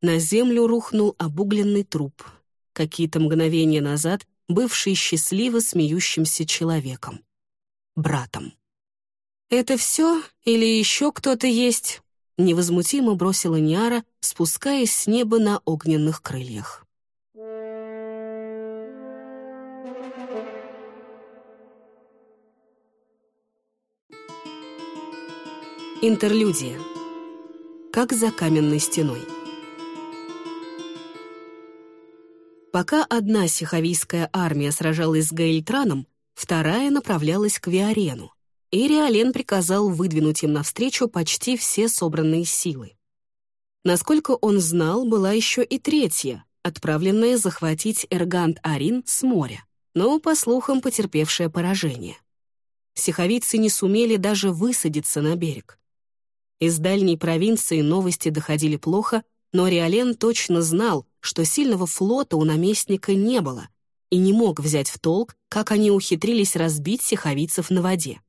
[SPEAKER 1] На землю рухнул обугленный труп, какие-то мгновения назад бывший счастливо смеющимся человеком. Братом. «Это все? Или еще кто-то есть?» Невозмутимо бросила Ниара, спускаясь с неба на огненных крыльях. Интерлюдия. Как за каменной стеной. Пока одна сиховийская армия сражалась с Гаэльтраном, вторая направлялась к Виарену и Риолен приказал выдвинуть им навстречу почти все собранные силы. Насколько он знал, была еще и третья, отправленная захватить Эргант-Арин с моря, но, по слухам, потерпевшая поражение. Сиховицы не сумели даже высадиться на берег. Из дальней провинции новости доходили плохо, но Риолен точно знал, что сильного флота у наместника не было и не мог взять в толк, как они ухитрились разбить сиховицев на воде.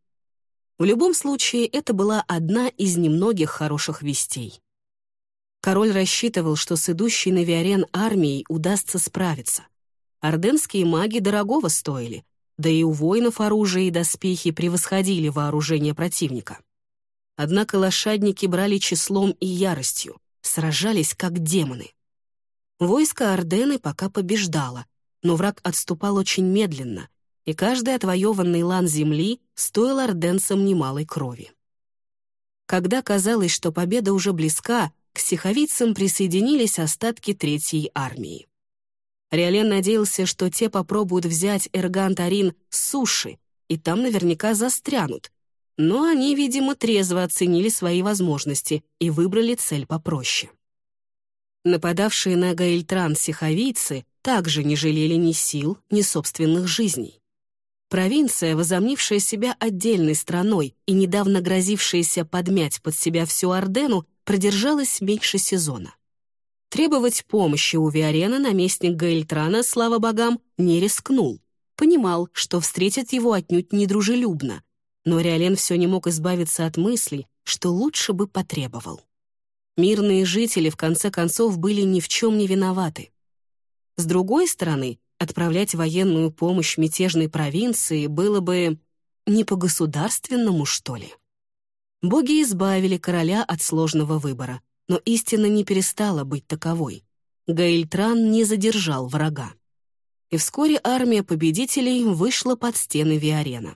[SPEAKER 1] В любом случае, это была одна из немногих хороших вестей. Король рассчитывал, что с идущей на Виарен армией удастся справиться. Орденские маги дорогого стоили, да и у воинов оружие и доспехи превосходили вооружение противника. Однако лошадники брали числом и яростью, сражались как демоны. Войско Ордены пока побеждало, но враг отступал очень медленно, и каждый отвоеванный лан земли стоил орденцам немалой крови. Когда казалось, что победа уже близка, к сиховицам присоединились остатки Третьей армии. Риолен надеялся, что те попробуют взять Эрган-Тарин с суши, и там наверняка застрянут, но они, видимо, трезво оценили свои возможности и выбрали цель попроще. Нападавшие на Гаильтран сиховийцы также не жалели ни сил, ни собственных жизней. Провинция, возомнившая себя отдельной страной и недавно грозившаяся подмять под себя всю Ордену, продержалась меньше сезона. Требовать помощи у Виарена наместник Гаэльтрана, слава богам, не рискнул. Понимал, что встретит его отнюдь недружелюбно, но Риолен все не мог избавиться от мысли, что лучше бы потребовал. Мирные жители, в конце концов, были ни в чем не виноваты. С другой стороны, отправлять военную помощь мятежной провинции было бы не по-государственному, что ли. Боги избавили короля от сложного выбора, но истина не перестала быть таковой. Гаильтран не задержал врага. И вскоре армия победителей вышла под стены Виарена.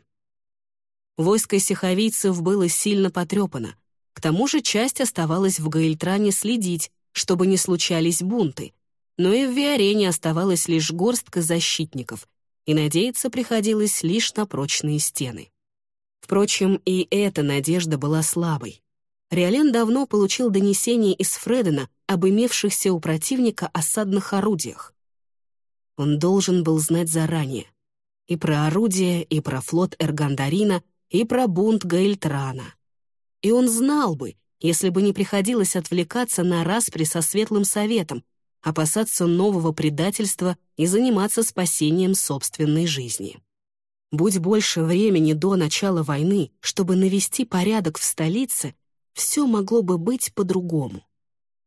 [SPEAKER 1] Войско сиховийцев было сильно потрепано. К тому же часть оставалась в Гаильтране следить, чтобы не случались бунты. Но и в Виарене оставалась лишь горстка защитников, и надеяться приходилось лишь на прочные стены. Впрочем, и эта надежда была слабой. Риолен давно получил донесение из Фредена об имевшихся у противника осадных орудиях. Он должен был знать заранее. И про орудия, и про флот Эргандарина, и про бунт Гаильтрана. И он знал бы, если бы не приходилось отвлекаться на распри со Светлым Советом, опасаться нового предательства и заниматься спасением собственной жизни. Будь больше времени до начала войны, чтобы навести порядок в столице, все могло бы быть по-другому.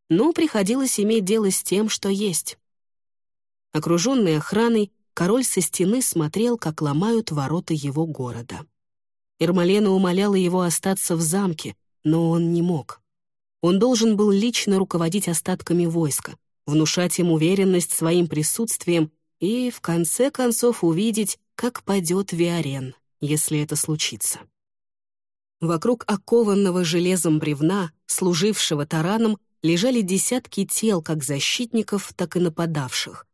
[SPEAKER 1] Но приходилось иметь дело с тем, что есть. Окруженный охраной, король со стены смотрел, как ломают ворота его города. Эрмалена умоляла его остаться в замке, но он не мог. Он должен был лично руководить остатками войска, внушать им уверенность своим присутствием и, в конце концов, увидеть, как падет Виарен, если это случится. Вокруг окованного железом бревна, служившего тараном, лежали десятки тел как защитников, так и нападавших.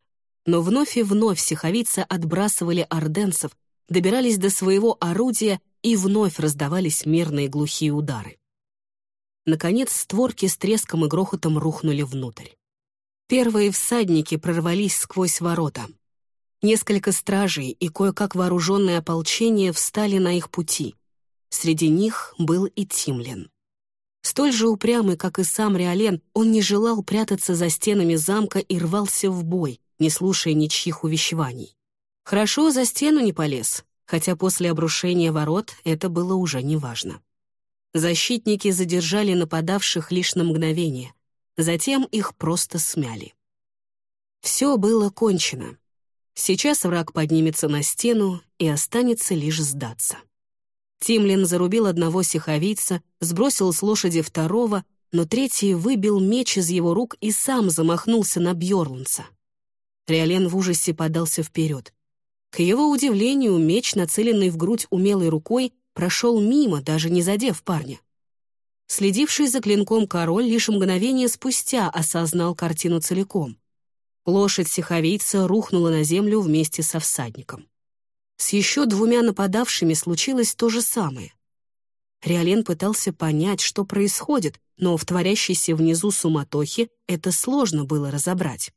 [SPEAKER 1] Но вновь и вновь сиховицы отбрасывали орденцев, добирались до своего орудия и вновь раздавались мерные глухие удары. Наконец створки с треском и грохотом рухнули внутрь. Первые всадники прорвались сквозь ворота. Несколько стражей и кое-как вооруженное ополчение встали на их пути. Среди них был и Тимлин. Столь же упрямый, как и сам Риолен, он не желал прятаться за стенами замка и рвался в бой, не слушая ничьих увещеваний. Хорошо за стену не полез, хотя после обрушения ворот это было уже неважно. Защитники задержали нападавших лишь на мгновение, затем их просто смяли. Все было кончено. Сейчас враг поднимется на стену и останется лишь сдаться. Тимлин зарубил одного сиховийца, сбросил с лошади второго, но третий выбил меч из его рук и сам замахнулся на Бьорланца. Риолен в ужасе подался вперед. К его удивлению, меч, нацеленный в грудь умелой рукой, прошел мимо, даже не задев парня. Следивший за клинком король лишь мгновение спустя осознал картину целиком. Лошадь сиховийца рухнула на землю вместе со всадником. С еще двумя нападавшими случилось то же самое. Риолен пытался понять, что происходит, но в творящейся внизу суматохе это сложно было разобрать.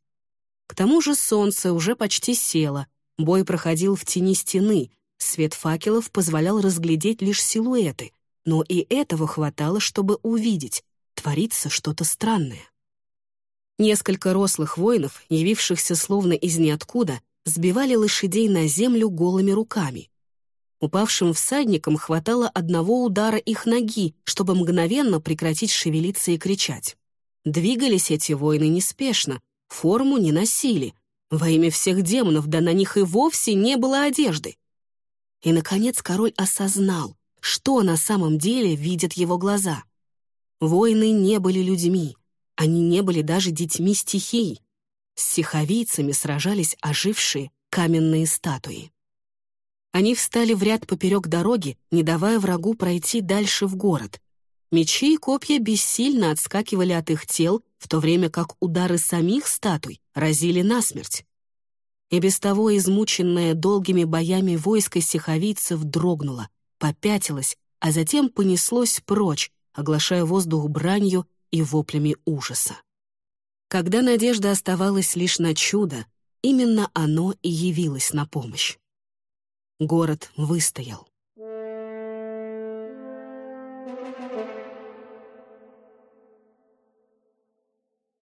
[SPEAKER 1] К тому же солнце уже почти село, Бой проходил в тени стены, свет факелов позволял разглядеть лишь силуэты, но и этого хватало, чтобы увидеть, творится что-то странное. Несколько рослых воинов, явившихся словно из ниоткуда, сбивали лошадей на землю голыми руками. Упавшим всадникам хватало одного удара их ноги, чтобы мгновенно прекратить шевелиться и кричать. Двигались эти воины неспешно, форму не носили, во имя всех демонов, да на них и вовсе не было одежды. И, наконец, король осознал, что на самом деле видят его глаза. Воины не были людьми, они не были даже детьми стихий. С сиховийцами сражались ожившие каменные статуи. Они встали в ряд поперек дороги, не давая врагу пройти дальше в город. Мечи и копья бессильно отскакивали от их тел, в то время как удары самих статуй разили насмерть. И без того измученное долгими боями войско сиховийцев дрогнуло, попятилось, а затем понеслось прочь, оглашая воздух бранью и воплями ужаса. Когда надежда оставалась лишь на чудо, именно оно и явилось на помощь. Город выстоял.